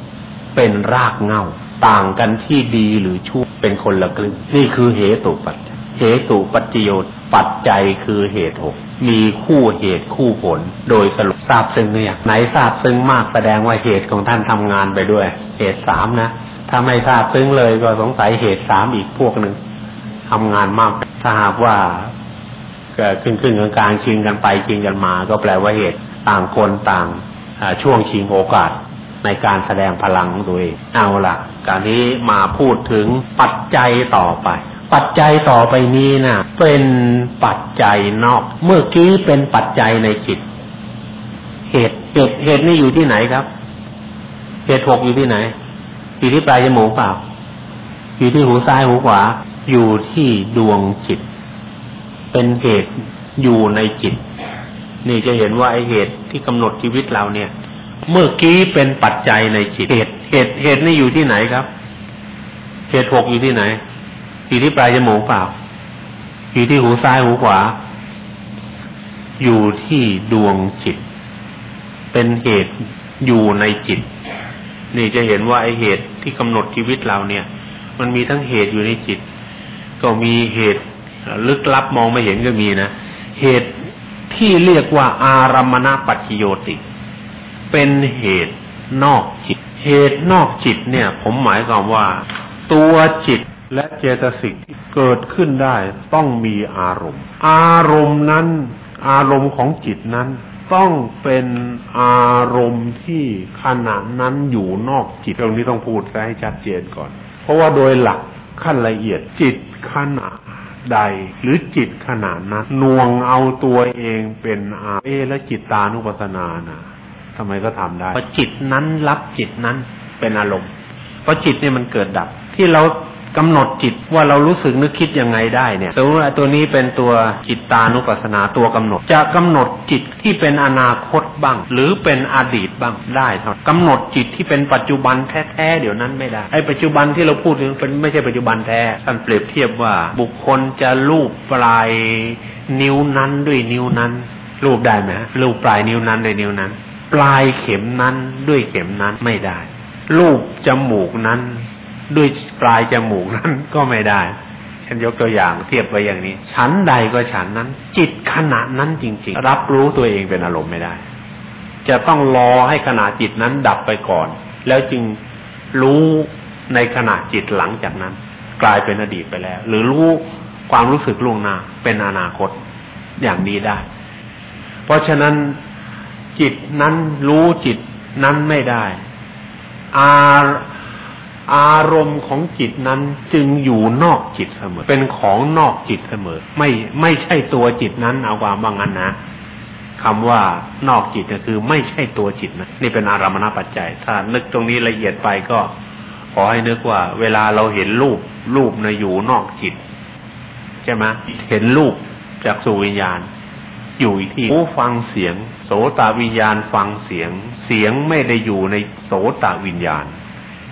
เป็นรากเงาต่างกันที่ดีหรือชั่วเป็นคนละครึ่งนี่คือเหตุปัจจัยเหตุปัจจโยปัจจัยคือเหตุหกมีคู่เหตุคู่ผล โดยสรุปทราบซึ้งเนี่ยไหนทราบซึ้งมากแสดงว่าเหตุของท่านทำงานไปด้วย เหตุสามนะถ้าไม่ทราบซึ้งเลยก็สงสัยเหตุสามอีกพวกหนึ่งทำงานมาก ถ้าหากว่าขึ้นขึ้นกลางกลางชิงกันไปชิงกันมา ก็แปลว่าเหตุต่างคนต่างช่วงชิงโอกาส ในการแสดงพลังโดยเอาละการนี้มาพูดถึงปัจจัยต่อไป ปัจจัยต่อไปนี้นะ่ะ เป็นปัจจัยนอก เมื่อกี้เป็นปัจจัยในจิต เหตุเหตุเหตุนี่อยู่ที่ไหนครับ เหตุหกอยู่ที่ไหนอยู่ที่ปลายจมูกเปล่า อยู่ที่หูซ้ายหูขวา อยู่ที่ดวงจิต เป็นเหตุอยู่ในจิต นี่จะเห็นว่าไอเหตุที่กำหนดชีวิตเราเนี่ย เมื่อกี้เป็นปัจจัยในจิตเหตุเหตุเหตุนี่อยู่ที่ไหนครับ เหตุหกอยู่ที่ไหนอยู่ที่ปลายจมูกเปล่าอยู่ที่หูซ้ายหูขวา อยู่ที่ดวงจิต เป็นเหตุอยู่ในจิต นี่จะเห็นว่าไอเหตุที่กำหนดชีวิตเราเนี่ย มันมีทั้งเหตุอยู่ในจิต ก็มีเหตุลึกลับมองไม่เห็นก็มีนะเหตุที่เรียกว่าอารมณปัจจโยติ เป็นเหตุนอกจิต เหตุนอกจิตเนี่ย ผมหมายความว่า ตัวจิตและเจตสิกที่เกิดขึ้นได้ต้องมีอารมณ์ อารมณ์นั้น อารมณ์ของจิตนั้น ต้องเป็นอารมณ์ที่ขณะนั้นอยู่นอกจิตตรงนี้ต้องพูดให้ชัดเจนก่อน เพราะว่าโดยหลักขั้นละเอียดจิตขณะใดหรือจิตขณะนั้นนวงเอาตัวเองเป็นอาเอและจิตตานุปัสสนานะ ทำไมก็ทำได้เพราะจิตนั้นรับจิตนั้นเป็นอารมณ์เพราะจิตเนี่ยมันเกิดดับ ที่เรากำหนดจิตว่าเรารู้สึกนึกคิดยังไงได้เนี่ยสมมติว่าตัวนี้เป็นตัวจิตตานุปัสสนาตัวกำหนด จะกำหนดจิตที่เป็นอนาคตบ้าง หรือเป็นอดีตบ้างได้เท่ากำหนดจิตที่เป็นปัจจุบันแท้ๆเดี๋ยวนั้นไม่ได้ไอ้ปัจจุบันที่เราพูดถึงเป็นไม่ใช่ปัจจุบันแท้ท่านเปรียบเทียบว่า บุคคลจะลูบปลายนิ้วนั้นด้วยนิ้วนั้นรูปได้ไหมรูปปลายนิ้วนั้นด้วยนิ้วนั้น ปลายเข็มนั้นด้วยเข็มนั้นไม่ได้ รูปจมูกนั้น ด้วยปลายจมูกนั้นก็ไม่ได้ ฉันยกตัวอย่างเทียบไปอย่างนี้ ฉันใดก็ฉันนั้น จิตขณะนั้นจริง ๆ รับรู้ตัวเองเป็นอารมณ์ไม่ได้ จะต้องรอให้ขณะจิตนั้นดับไปก่อน แล้วจึงรู้ในขณะจิตหลังจากนั้น กลายเป็นอดีตไปแล้ว หรือรู้ความรู้สึกล่วงหน้าเป็นอนาคตอย่างนี้ได้ เพราะฉะนั้น จิตนั้นรู้จิตนั้นไม่ได้ อาอารมณ์ของจิตนั้นจึงอยู่นอกจิตเสมอ เป็นของนอกจิตเสมอ ไม่ไม่ใช่ตัวจิตนั้นเอาความว่างั้นนะคำว่านอกจิตก็คือไม่ใช่ตัวจิตนะนี่เป็นอารมณปัจจัย ถ้านึกตรงนี้ละเอียดไปก็ ขอให้นึกว่า เวลาเราเห็นรูปรูปนะอยู่นอกจิต ใช่ไหมเห็นรูปจากสู่วิญญาณ อยู่ที่หูฟังเสียง โสตวิญญาณฟังเสียง เสียงไม่ได้อยู่ในโสตวิญญาณ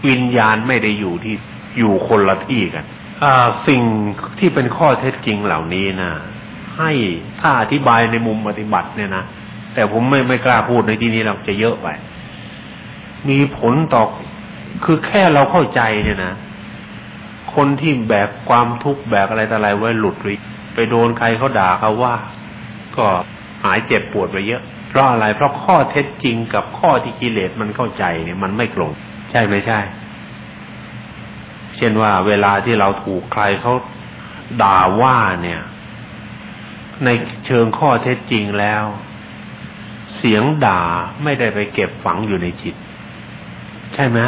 วิญญาณไม่ได้อยู่ที่อยู่คนละที่กันสิ่งที่เป็นข้อเท็จจริงเหล่านี้นะให้ถ้าอธิบายในมุมปฏิบัติเนี่ยนะแต่ผมไม่ไม่กล้าพูดในที่นี้เราจะเยอะไป มีผลต่อคือแค่เราเข้าใจเนี่ยนะคนที่แบกความทุกข์แบกอะไรต่ออะไรไว้หลุดไปโดนใครเขาด่าเขาว่า ก็หายเจ็บปวดไปเยอะ เพราะอะไรเพราะข้อเท็จจริงกับข้อที่กิเลสมันเข้าใจเนี่ยมันไม่ตรงใช่ไม่ใช่ เช่นว่าเวลาที่เราถูกใครเขาด่าว่าเนี่ย ในเชิงข้อเท็จจริงแล้ว เสียงด่าไม่ได้ไปเก็บฝังอยู่ในจิต ใช่ไหม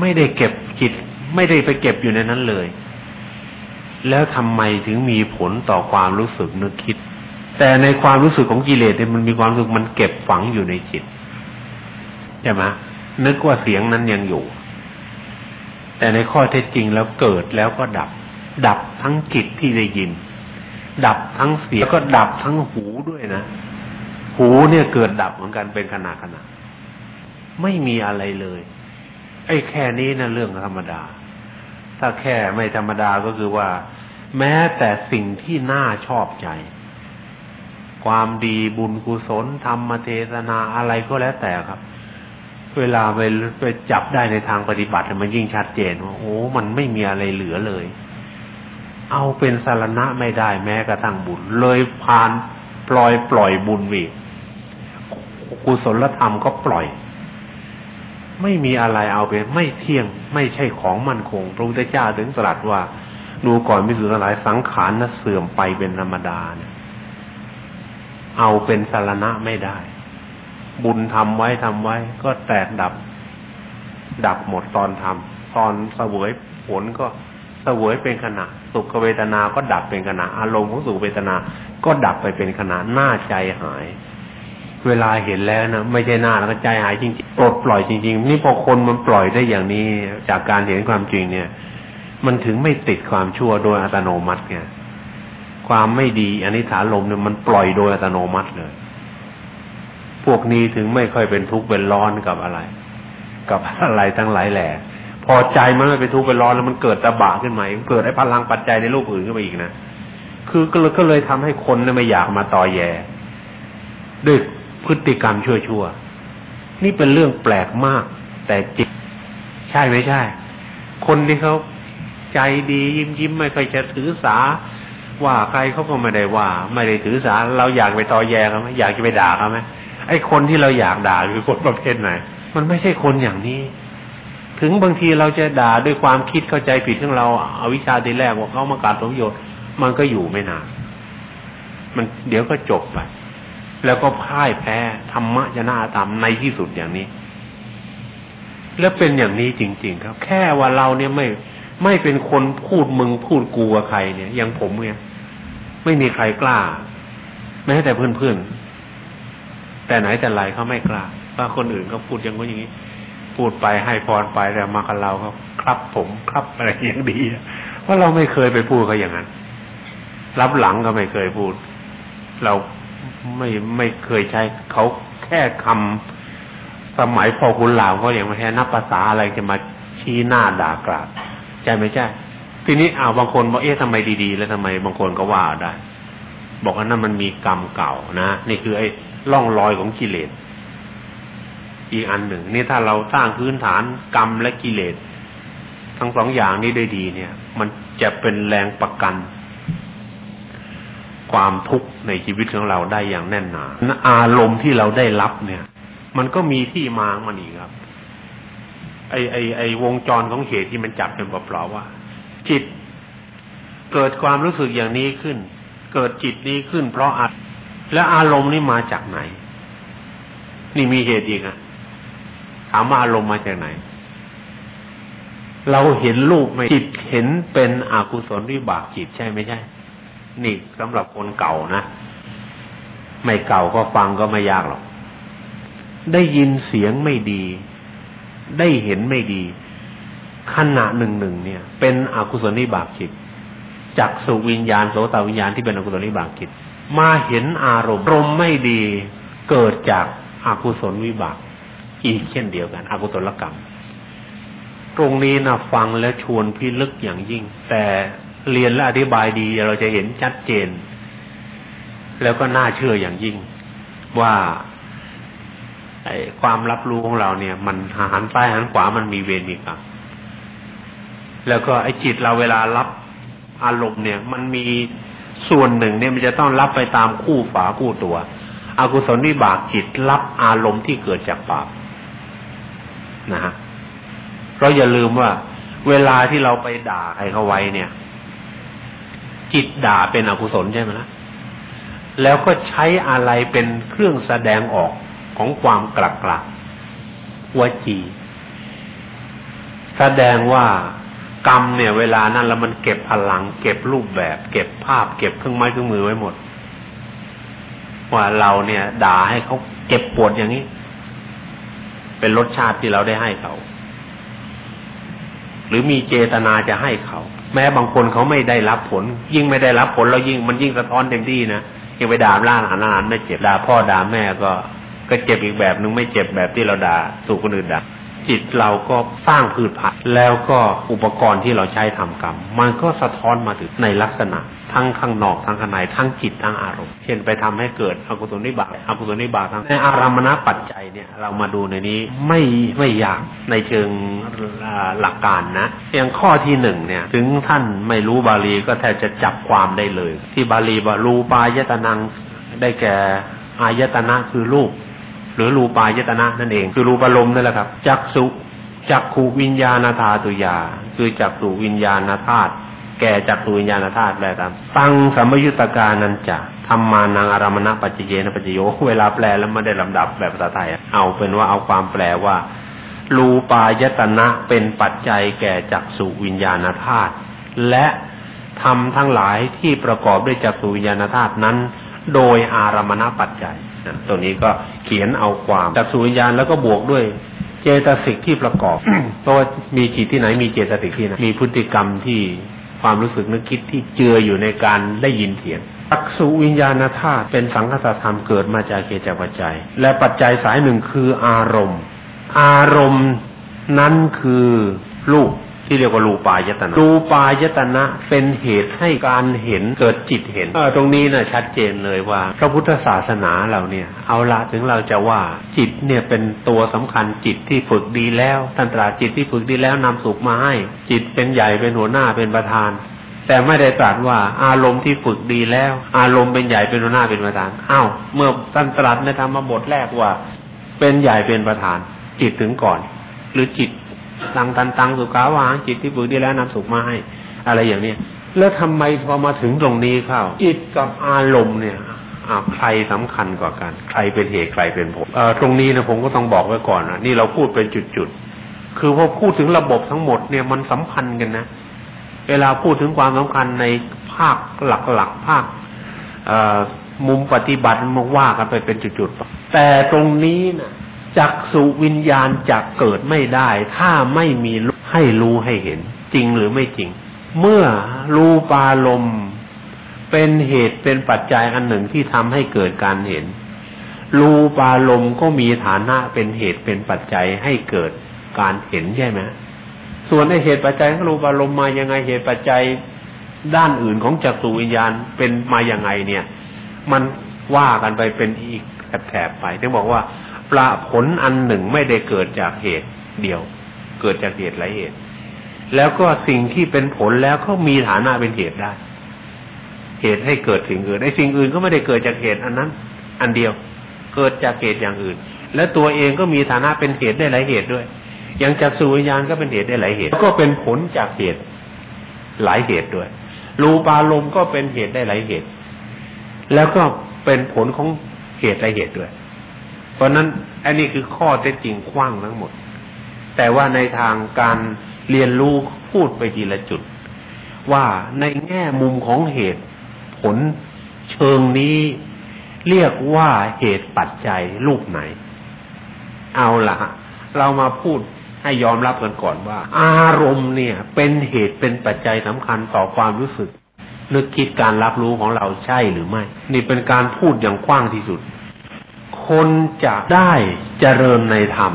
ไม่ได้เก็บจิต ไม่ได้ไปเก็บอยู่ในนั้นเลย แล้วทำไมถึงมีผลต่อความรู้สึกนึกคิด แต่ในความรู้สึกของกิเลสเนี่ยมันมีความรู้สึกมันเก็บฝังอยู่ในจิตใช่ไหมนึกว่าเสียงนั้นยังอยู่ แต่ในข้อเท็จจริงแล้วเกิดแล้วก็ดับ ดับทั้งจิตที่ได้ยิน ดับทั้งเสียงก็ดับทั้งหูด้วยนะ หูเนี่ยเกิดดับเหมือนกันเป็นขณะขณะไม่มีอะไรเลย ไอ้แค่นี้นะเรื่องธรรมดา ถ้าแค่ไม่ธรรมดาก็คือว่า แม้แต่สิ่งที่น่าชอบใจ ความดีบุญกุศลธรรมเทศนาอะไรก็แล้วแต่ครับ เวลาไปไปจับได้ในทางปฏิบัติมันยิ่งชัดเจนว่าโอ้ มันไม่มีอะไรเหลือเลย เอาเป็นสารณะไม่ได้แม้กระทั่งบุญ เลยพานปล่อยปล่อยบุญวิกุศลธรรมก็ปล่อย ไม่มีอะไรเอาไป ไม่เที่ยงไม่ใช่ของมั่นคง พระพุทธเจ้าถึงสลัดว่าดูก่อนมิสุหลายสังขารน่ะเสื่อมไปเป็นธรรมดาเนี่ยเอาเป็นสารณะไม่ได้ บุญทำไว้ทำไว้ ก็แตกดับ ดับหมดตอนทำตอนเสวยผลก็เสวยเป็นขณะ สุขเวทนา ก็ดับเป็นขณะ อารมณ์ของสุขเวทนา ก็ดับไปเป็นขณะหน้าใจหาย เวลาเห็นแล้วนะไม่ใช่หน้าแล้วก็ใจหายจริงๆปลดปล่อยจริง ๆ นี่พอคนมันปล่อยได้อย่างนี้ จากการเห็นความจริงเนี่ย มันถึงไม่ติดความชั่วโดยอัตโนมัติไงความไม่ดีอันนี้ฐานลมเนี่ยมันปล่อยโดยอัตโนมัติเลย พวกนี้ถึงไม่ค่อยเป็นทุกข์เป็นร้อนกับอะไร กับอะไรทั้งหลายแหล่พอใจมันไม่เป็นทุกข์เป็นร้อนแล้วมันเกิดตะบะขึ้นมาเกิดไอ้พลังปัจจัยในโลกอื่นขึ้นมาอีกนะคือก็เลยทำให้คนเนี่ยไม่อยากมาต่อแย่ด้วย พฤติกรรมชั่วๆ นี่เป็นเรื่องแปลกมาก แต่จิต ใช่ไม่ใช่ คนที่เขาใจดียิ้มยิ้มไม่เคยจะถือสา ว่าใครเขาก็ไม่ได้ว่า ไม่ได้ถือสา เราอยากไปตอแยเขาไหมอยากจะไปด่าเขาไหมไอ้คนที่เราอยากด่าคือคนประเภทไหน มันไม่ใช่คนอย่างนี้ ถึงบางทีเราจะด่าด้วยความคิดเข้าใจผิดของเราเอาวิชาทีแรกว่าเขามาการประโยชน์ มันก็อยู่ไม่นานมันเดี๋ยวก็จบไป แล้วก็พ่ายแพ้ธรรมะชนะธรรมในที่สุดอย่างนี้ แล้วเป็นอย่างนี้จริง ๆ ครับ แค่ว่าเราเนี่ยไม่ไม่เป็นคนพูดมึงพูดกูกับใครเนี่ยอย่างผมเนี่ยไม่มีใครกล้าแม้แต่เพื่อนๆแต่ไหนแต่ไรเขาไม่กล้าว่าคนอื่นเขาพูดอย่างนี้ พูดไปให้พรไปแต่มากับเราเขาครับผมครับอะไรอย่างดีเพราะเราไม่เคยไปพูดเขาอย่างนั้นรับหลังก็ไม่เคยพูด เรา ไม่ไม่เคยใช้เขาแค่คำสมัยพอคุณลาวเขาอย่างไม่แค่นับภาษาอะไรจะมาชี้หน้าด่ากราบใช่ไหมใช่ทีนี้อ้าวบางคนบอกเอ๊ะทำไมดี ๆ แล้วทำไมบางคนก็ว่าได้ บอกว่านั่นมันมีกรรมเก่านะนี่คือไอ้ล่องรอยของกิเลสอีกอันหนึ่ง นี่ถ้าเราสร้างพื้นฐานกรรมและกิเลสทั้งสองอย่างนี้ได้ดีเนี่ย มันจะเป็นแรงประกัน ความทุกข์ในชีวิตของเราได้อย่างแน่นหนาอารมณ์ที่เราได้รับเนี่ย มันก็มีที่มามันอีกครับ ไอไอไอวงจรของเหตุที่มันจับเป็นเปล่าๆว่า จิต เกิดความรู้สึกอย่างนี้ขึ้น เกิดจิตนี้ขึ้น เพราะอัดและอารมณ์นี้มาจากไหน นี่มีเหตุอีกอะถามว่าอารมณ์มาจากไหน เราเห็นรูปไหมจิตเห็นเป็นอกุศลวิบากจิตใช่ไม่ใช่ นี่สำหรับคนเก่านะ ไม่เก่าก็ฟังก็ไม่ยากหรอก ได้ยินเสียงไม่ดี ได้เห็นไม่ดี ขณะหนึ่งหนึ่งเนี่ย เป็นอกุศลนิบากิตจักสุวิญญาณโสตวิญญาณที่เป็นอกุศลนิบากิตมาเห็นอารมณ์รมไม่ดีเกิดจากอากุศลวิบาก อีกเช่นเดียวกันอกุศลกรรม ตรงนี้นะฟังและชวนพิลึกอย่างยิ่ง แต่ เรียนและอธิบายดี เราจะเห็นชัดเจน แล้วก็น่าเชื่ออย่างยิ่ง ว่าความรับรู้ของเราเนี่ย มันหันซ้ายหันขวามันมีเวรมีกรรมแล้วก็ไอ้จิตเราเวลารับอารมณ์เนี่ย มันมีส่วนหนึ่งเนี่ยมันจะต้องรับไปตามคู่ฝาคู่ตัว อกุศลวิบากจิตรับอารมณ์ที่เกิดจากบาปนะฮะเราอย่าลืมว่า เวลาที่เราไปด่าใครเขาไว้เนี่ย จิตด่าเป็นอกุศลใช่ไหมล่ะแล้วก็ใช้อะไรเป็นเครื่องแสดงออกของความกลักกลักวจี แสดงว่ากรรมเนี่ย เวลานั้นแล้วมันเก็บพลัง เก็บรูปแบบ เก็บภาพ เก็บเครื่องไม้เครื่องมือไว้หมด ว่าเราเนี่ย ด่าให้เขาเก็บปวดอย่างนี้ เป็นรสชาติที่เราได้ให้เขา หรือมีเจตนาจะให้เขา แม้บางคนเขาไม่ได้รับผล ยิ่งไม่ได้รับผลแล้วยิ่งมันยิ่งสะท้อนเต็มที่นะยังไปด่าล่าหาอาหารไม่เจ็บด่าพ่อด่าแม่ก็ ก็เจ็บอีกแบบนึงไม่เจ็บแบบที่เราด่าสู่คนอื่นด่าจิตเราก็สร้างพืชผัก แล้วก็อุปกรณ์ที่เราใช้ทำกรรม มันก็สะท้อนมาถึงในลักษณะ ทั้งข้างนอกทั้งข้างในทั้งจิตทั้งอารมณ์ เช่นไปทำให้เกิดอกุศลนิบาตอกุศลนิบาตในอารามณปัจจัยเนี่ยเรามาดูในนี้ไม่ไม่ยากในเชิงหลักการนะอย่างข้อที่หนึ่งเนี่ยถึงท่านไม่รู้บาลีก็แทบจะจับความได้เลย ที่บาลีว่ารูปายตนังได้แก่อายตนะคือรูปหรือรูปายตนะนั่นเอง คือรูปารมณ์นั่นแหละครับจักสุ จักขูวิญญาณธาตุยา คือจักสุวิญญาณธาตุแก่จักสุวิญญาณธาตุแปลตามตั้งสัมยุตกานันจะธรรมานังอารามณปัจเจเยนปัจจโยเวลาแปลแล้วไม่ได้ลำดับแบบภาษาไทย เอาเป็นว่าเอาความแปลว่ารูปายตนะเป็นปัจจัยแก่จักสุวิญญาณธาตุและทำทั้งหลายที่ประกอบด้วยจักสุวิญญาณธาตุนั้น โดยอารามณปัจจัยตัวนี้ก็เขียนเอาความจากสุวิญญาณแล้วก็บวกด้วย เจตสิกที่ประกอบ เพราะว่ามีจิตที่ไหนมีเจตสิกที่ไหนมีพฤติกรรมที่ความรู้สึกนึกคิดที่เจืออยู่ในการได้ยินเสียงอักษุวิญญาณธาตุเป็นสังคตธรรมเกิดมาจากเกจปัจจัย และปัจจัยสายหนึ่งคืออารมณ์ อารมณ์นั้นคือรูป ที่เรียกว่ารูปายตนะ รูปายตนะเป็นเหตุให้การเห็นเกิดจิตเห็นเออตรงนี้นะ่ะชัดเจนเลยว่า พระพุทธศาสนาเราเนี่ย เอาละถึงเราจะว่าจิตเนี่ยเป็นตัวสำคัญจิตที่ฝึกดีแล้วท่านตราจิตที่ฝึกดีแล้วนำสุขมาให้ จิตเป็นใหญ่เป็นหัวหน้าเป็นประธาน แต่ไม่ได้ตรัสว่าอารมณ์ที่ฝึกดีแล้ว อารมณ์เป็นใหญ่เป็นหัวหน้าเป็นประธานอ้าวเมื่อท่านตรัสในธรรมบทแรกว่า เป็นใหญ่เป็นประธาน จิตถึงก่อน หรือจิต ตังตันตังสุขาวางจิตที่ฝึกดีแล้วนำสุขมาให้ อะไรอย่างเนี้ยแล้วทำไมพอมาถึงตรงนี้เข้าจิตกับอารมณ์เนี่ยใครสำคัญกว่ากัน ใครเป็นเหตุใครเป็นผลตรงนี้นะผมก็ต้องบอกไว้ก่อนนะนี่เราพูดเป็นจุดๆคือพอพูดถึงระบบทั้งหมดเนี่ยมันสัมพันธ์กันนะเวลาพูดถึงความสำคัญในภาคหลักๆภาคมุมปฏิบัติมันว่ากันไปเป็นจุดๆแต่ตรงนี้นะ จักสุวิญญาณจะเกิดไม่ได้ ถ้าไม่มีให้รู้ให้เห็น จริงหรือไม่จริง เมื่อรูปาลมณ์เป็นเหตุเป็นปัจจัยอันหนึ่งที่ทำให้เกิดการเห็น รูปาลมณ์ก็มีฐานะเป็นเหตุเป็นปัจจัยให้เกิดการเห็นใช่ไหมส่วนในเหตุปัจจัยของรูปาลมณ์มายังไงเหตุปัจจัยด้านอื่นของจักสุวิญญาณเป็นมาอย่างไงเนี่ย มันว่ากันไปเป็นอีกแถบไปที่บอกว่า ปละผลอันหนึ่งไม่ได้เกิดจากเหตุเดียว เกิดจากเหตุหลายเหตุ แล้วก็สิ่งที่เป็นผลแล้วก็มีฐานะเป็นเหตุได้ เหตุให้เกิดสิ่งอื่นไอ้สิ่งอื่นก็ไม่ได้เกิดจากเหตุอันนั้น อันเดียว เกิดจากเหตุอย่างอื่น และตัวเองก็มีฐานะเป็นเหตุได้หลายเหตุด้วย อย่างจากสุวิญญาณก็เป็นเหตุได้หลายเหตุ ก็เป็นผลจากเหตุหลายเหตุด้วย รูปารมณ์ก็เป็นเหตุได้หลายเหตุ แล้วก็เป็นผลของเหตุหลายเหตุด้วย เพราะนั้นอันนี้คือข้อเท็จจริงกว้างทั้งหมด แต่ว่าในทางการเรียนรู้พูดไปทีละจุด ว่าในแง่มุมของเหตุผลเชิงนี้เรียกว่าเหตุปัจจัยลูกไหน เอาละเรามาพูดให้ยอมรับกันก่อนว่า อารมณ์เนี่ย เป็นเหตุเป็นปัจจัยสำคัญต่อความรู้สึกนึกคิดการรับรู้ของเราใช่หรือไม่ นี่เป็นการพูดอย่างกว้างที่สุด คนจะได้เจริญในธรรม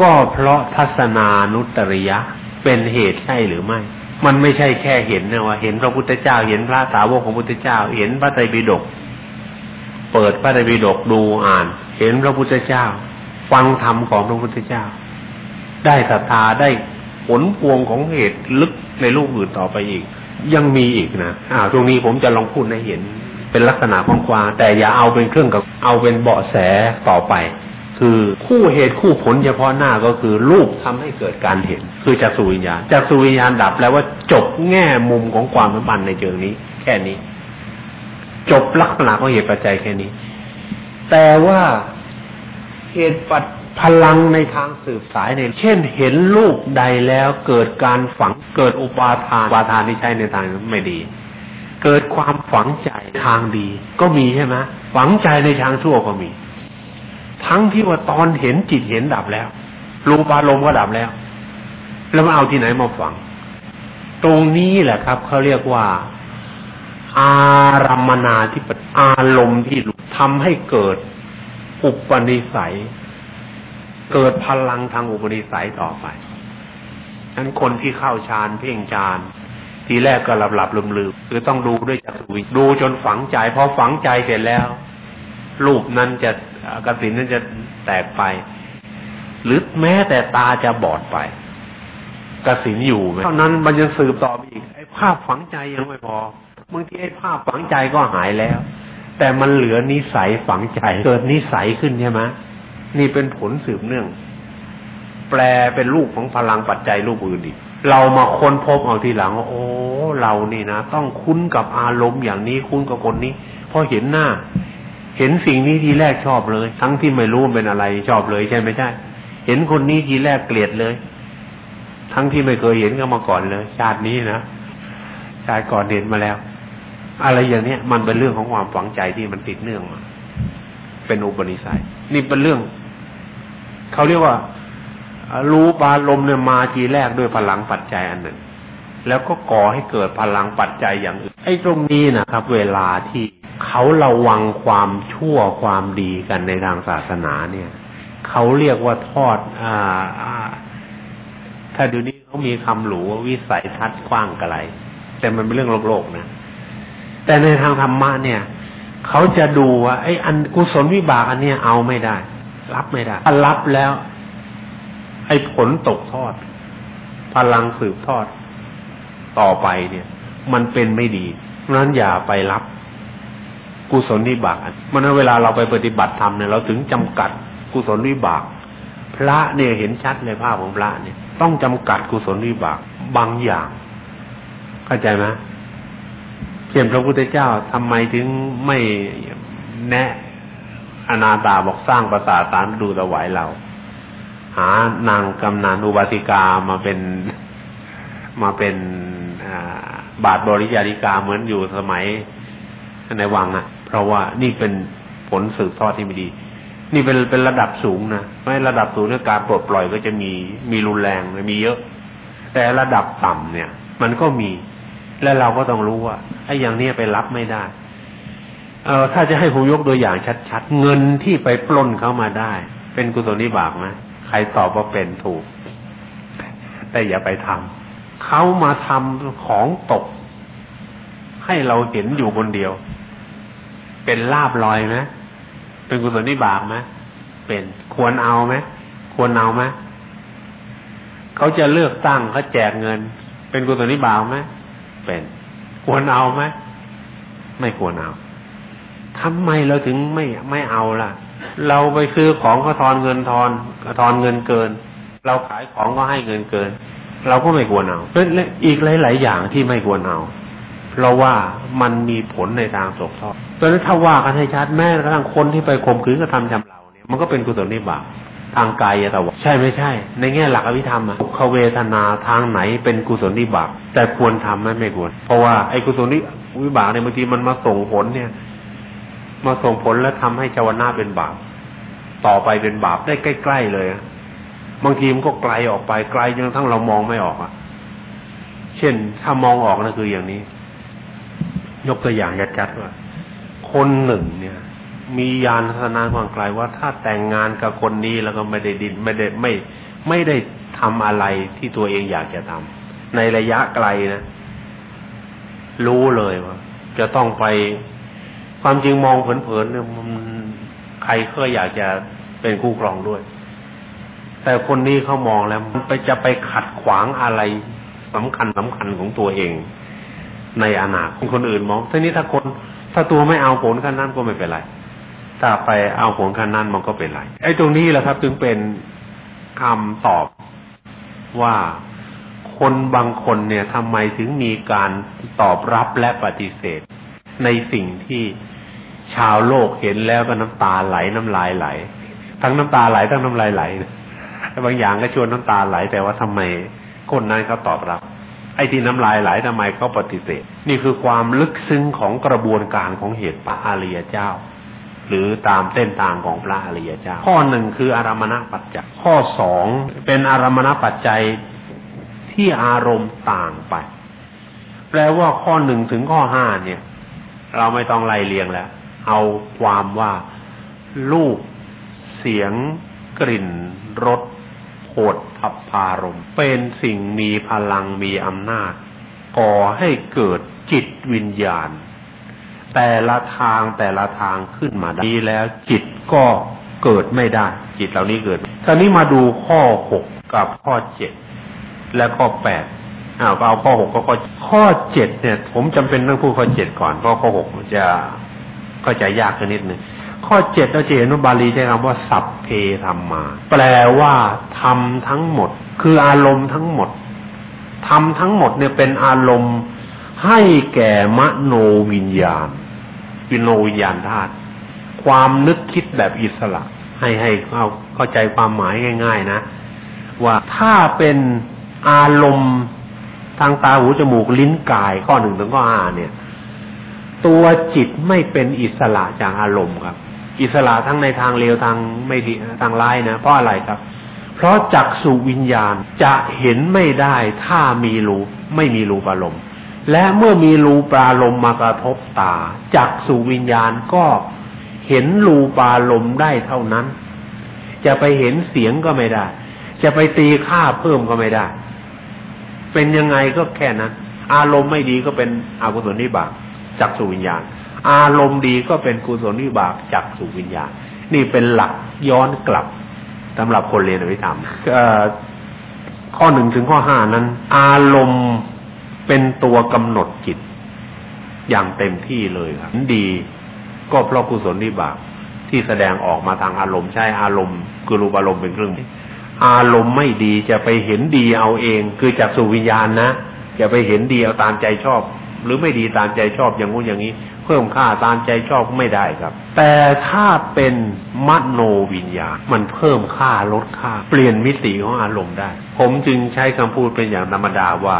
ก็เพราะทัศนานุตริยะเป็นเหตุใช่หรือไม่ มันไม่ใช่แค่เห็นนะว่า เห็นพระพุทธเจ้า เห็นพระสาวกของพระพุทธเจ้า เห็นพระไตรปิฎกเปิดพระไตรปิฎกดูอ่าน เห็นพระพุทธเจ้า ฟังธรรมของพระพุทธเจ้า ได้ศรัทธาได้ผลพวงของเหตุลึกในรูปอื่นต่อไปอีก ยังมีอีกนะอ่าตรงนี้ผมจะลองพูดให้เห็น เป็นลักษณะของควาแต่อย่าเอาเป็นเครื่องกับเอาเป็นเบาะแสต่อไป คือคู่เหตุคู่ผลเฉพาะหน้าก็คือรูปทำให้เกิดการเห็น คือจากสุวิญญาณจากสุวิญญาณดับแล้วว่าจบแง่มุมของความสัมพันธ์ในเชิงนี้ แค่นี้ จบลักษณะของเหตุปัจจัยแค่นี้ แต่ว่าเหตุปัจพลังในทางสืบสายเนี่ยเช่น เห็นรูปใดแล้วเกิดการฝังเกิดอุปาทานอุปาทานที่ใช้ในทางไม่ดี เกิดความฝังใจทางดี ก็มีใช่ไหมฝังใจในทางชั่วก็มี ทั้งที่ว่าตอนเห็นจิตเห็นดับแล้วรูปารมณ์ก็ดับแล้ว แล้วมาเอาที่ไหนมาฝัง ตรงนี้แหละครับเขาเรียกว่า อารมนาที่อารมณ์ที่ทำให้เกิดอุปนิสัย เกิดพลังทางอุปนิสัยต่อไปฉะนั้นคนที่เข้าฌานเพ่งฌาน ทีแรกก็หลับหลับลืมลืมคือต้องดูด้วยจักรวิดูจนฝังใจพอฝังใจเสร็จแล้ว รูปนั้นจะกสินนั้นจะแตกไป หรือแม้แต่ตาจะบอดไปกสินอยู่ไหมเท่านั้นมันยังสืบต่อไปอีกไอ้ภาพฝังใจยังไม่พอบางทีไอ้ภาพฝังใจก็หายแล้ว แต่มันเหลือนิสัยฝังใจเกิดนิสัยขึ้นใช่ไหมนี่เป็นผลสืบเนื่อง แปลเป็นรูปของพลังปัจจัยรูปอื่นอีก เรามาค้นพบเอาทีหลังว่าโอ้ เรานี่นะต้องคุ้นกับอารมณ์อย่างนี้คุ้นกับคนนี้พอเห็นหน้า เห็นสิ่งนี้ทีแรกชอบเลย ทั้งที่ไม่รู้เป็นอะไรชอบเลยใช่ไหมใช่ เห็นคนนี้ทีแรกเกลียดเลย ทั้งที่ไม่เคยเห็นก็มาก่อนเลย ชาตินี้นะชาติก่อนเห็นมาแล้ว อะไรอย่างเนี้ยมันเป็นเรื่องของความฝังใจที่มันติดเนื่องมาเป็นอุปนิสัย นี่เป็นเรื่องเขาเรียกว่า รู้ปาลมเนี่ยมาทีแรกด้วยพลังปัจจัยอันหนึ่ง แล้วก็ก่อให้เกิดพลังปัจจัยอย่างอื่นไอ้ตรงนี้นะครับ เวลาที่เขาระวังความชั่วความดีกันในทางศาสนาเนี่ยเขาเรียกว่าทอดอ่าถ้าเดี๋ยวนี้เขามีคำหลูวิสัยทัศน์กว้างไกลแต่มันเป็นเรื่องโลกโลกนะแต่ในทางธรรมะเนี่ยเขาจะดูว่าไอ้อันกุศลวิบากอันเนี้ยเอาไม่ได้ รับไม่ได้ถ้ารับแล้ว ไอ้ผลตกทอด พลังสืบทอด ต่อไปเนี่ย มันเป็นไม่ดีเพราะนั้นอย่าไปรับ กุศลวิบากมันเวลาเราไปปฏิบัติธรรมเนี่ยเราถึงจำกัดกุศลวิบาก พระเนี่ยเห็นชัดในภาพของพระเนี่ย ต้องจำกัดกุศลวิบากบางอย่าง เข้าใจไหมเช่นพระพุทธเจ้าทำไมถึงไม่แนะอนาตาบอกสร้างประสาทารดูถวายเรา หานางกำนันอุบาสิกามาเป็นมาเป็นบาทบริยาริกาเหมือนอยู่สมัยในวังอะ เพราะว่านี่เป็นผลสืบทอดที่ไม่ดี นี่เป็นเป็นระดับสูงนะไม่ระดับสูงเนี่ยการปลดปล่อยก็จะมีมีรุนแรงมีเยอะ แต่ระดับต่ำเนี่ย มันก็มี และเราก็ต้องรู้ว่าไอ้อย่างนี้ไปรับไม่ได้ เออถ้าจะให้ผมยกตัวอย่างชัดๆเงินที่ไปปล้นเขามาได้ เป็นกุศลนิบากไหม รตอบว่าเป็นถูก แต่อย่าไปทำเขามาทำของตก ให้เราเห็นอยู่คนเดียว เป็นลาบลอยไหมเป็นกุศลนิบากไหมเป็นควรเอาไหมควรเอาไหมเขาจะเลือกตั้งเขาแจกเงิน เป็นกุศลนิบากไหมเป็นควรเอาไหมไม่ควรเอาทำไมเราถึงไม่ไม่เอาล่ะ เราไปซื้อของเขาทอนเงินทอนทอนเงินเกิน เราขายของก็ให้เงินเกิน เราก็ไม่ควรเอาเป็นอีกหลาย ๆ อย่างที่ไม่ควรเอา เพราะว่ามันมีผลในทางสกทอดเพราะนั้นถ้าว่ากันให้ชัดแม้กระทั่งคนที่ไปข่มขืนกระทำชำเราเนี่ยมันก็เป็นกุศลนิบาตทางกายแต่ว่าใช่ไม่ใช่ ในแง่หลักอภิธรรมอะเขาเวทนาทางไหนเป็นกุศลนิบาตแต่ควรทำไหมไม่ควร เพราะว่าไอ้กุศลนิวิบากเนี่ยบางทีมันมาส่งผลเนี่ย มาส่งผลและทำให้เจวนาเป็นบาป ต่อไปเป็นบาปได้ใกล้ๆเลยบางทีมันก็ไกลออกไปไกลจนทั้งเรามองไม่ออกอะ เช่นถ้ามองออกนะคืออย่างนี้ ยกตัวอย่างชัดๆว่าคนหนึ่งเนี่ย มียานทัศนาความไกลว่าถ้าแต่งงานกับคนนี้แล้วก็ไม่ได้ดินไม่ได้ไม่ ไม่ได้ทำอะไรที่ตัวเองอยากจะทำในระยะไกลนะรู้เลยว่าจะต้องไป ความจริงมองเผินๆเนี่ยมันใครก็อยากจะเป็นคู่ครองด้วย แต่คนนี้เขามองแล้วมันไปจะไปขัดขวางอะไรสำคัญสำคัญของตัวเอง ในอนาคตคนอื่นมองทีนี้ถ้าคน ถ้าตัวไม่เอาผลขั้นนั้นก็ไม่เป็นไร ถ้าไปเอาผลขั้นนั้นมันก็เป็นไร ไอ้ตรงนี้แหละครับ จึงเป็นคำตอบว่าคนบางคนเนี่ยทำไมถึงมีการตอบรับและปฏิเสธ ในสิ่งที่ ชาวโลกเห็นแล้วก็น้ำตาไหลน้ำลายไหล ทั้งน้ำตาไหลทั้งน้ำลายไหลบางอย่างก็ชวนน้ำตาไหล แต่ว่าทำไมคนนั้นเขาตอบรับ ไอ้ที่น้ำลายไหลทำไมเขาปฏิเสธ นี่คือความลึกซึ้งของกระบวนการของเหตุพระอริยเจ้า หรือตามเส้นทางของพระอริยเจ้า ข้อหนึ่งคืออารมณปัจจัยข้อสองเป็นอารมณปัจจัยที่อารมณ์ต่างไป แปลว่าข้อหนึ่งถึงข้อห้าเนี่ย เราไม่ต้องไล่เรียงแล้ว เอาความว่ารูปเสียงกลิ่นรสโผฏฐัพพารม เป็นสิ่งมีพลังมีอำนาจ ก่อให้เกิดจิตวิญญาณ แต่ละทางแต่ละทางขึ้นมาดีแล้วจิตก็เกิดไม่ได้ จิตเหล่านี้เกิดตอนนี้มาดูข้อหกกับข้อเจ็ดและข้อแปดอ้าวเอาข้อหกก็ข้อข้อเจ็ดเนี่ย ผมจำเป็นต้องพูดข้อเจ็ดก่อนเพราะข้อหกจะ ก็จะยากขึ้นนิดหนึ่งข้อเจ็ดเราจะเห็นว่าบาลีใช้คำว่า สัพเพธรรมา แปลว่าทำทั้งหมด คืออารมณ์ทั้งหมดทำทั้งหมดเนี่ยเป็นอารมณ์ให้แก่มโนวิญญาณวิโนวิญญาณธาตุความนึกคิดแบบอิสระ ให้ให้เอาเข้าใจความหมายง่าย ๆ นะ ว่าถ้าเป็นอารมณ์ทางตาหูจมูกลิ้นกายข้อหนึ่งถึงข้อห้าเนี่ย ตัวจิตไม่เป็นอิสระจากอารมณ์ครับ อิสระทั้งในทางเลวทางไม่ดีทางร้ายนะเพราะอะไรครับ เพราะจักสุวิญญาณจะเห็นไม่ได้ถ้ามีรูไม่มีรูปารมณ์และเมื่อมีรูปารมณ์มากระทบตาจักสุวิญญาณก็เห็นรูปารมณ์ได้เท่านั้น จะไปเห็นเสียงก็ไม่ได้ จะไปตีค่าเพิ่มก็ไม่ได้ เป็นยังไงก็แค่นั้น อารมณ์ไม่ดีก็เป็นอกุศลนิบาต จักสุวิญญาณ อารมณ์ดีก็เป็นกุศลวิบากจากสูวิญญาณ นี่เป็นหลักย้อนกลับสำหรับคนเรียนอภิธรรมข้อหนึ่งถึงข้อห้านั้น อารมณ์เป็นตัวกำหนดจิต อย่างเต็มที่เลยครับดีก็เพราะกุศลวิบากที่แสดงออกมาทางอารมณ์ใช้อารมณ์คือรูปอารมณ์เป็นเครื่องอารมณ์ไม่ดีจะไปเห็นดีเอาเอง คือจากสูวิญญาณนะจะไปเห็นดีเอาตามใจชอบ หรือไม่ดีตามใจชอบอย่างงู้นอย่างนี้ เพิ่มค่าตามใจชอบไม่ได้ครับ แต่ถ้าเป็นมโนวิญญาณมันเพิ่มค่าลดค่า เปลี่ยนมิติของอารมณ์ได้ ผมจึงใช้คำพูดเป็นอย่างธรรมดาว่า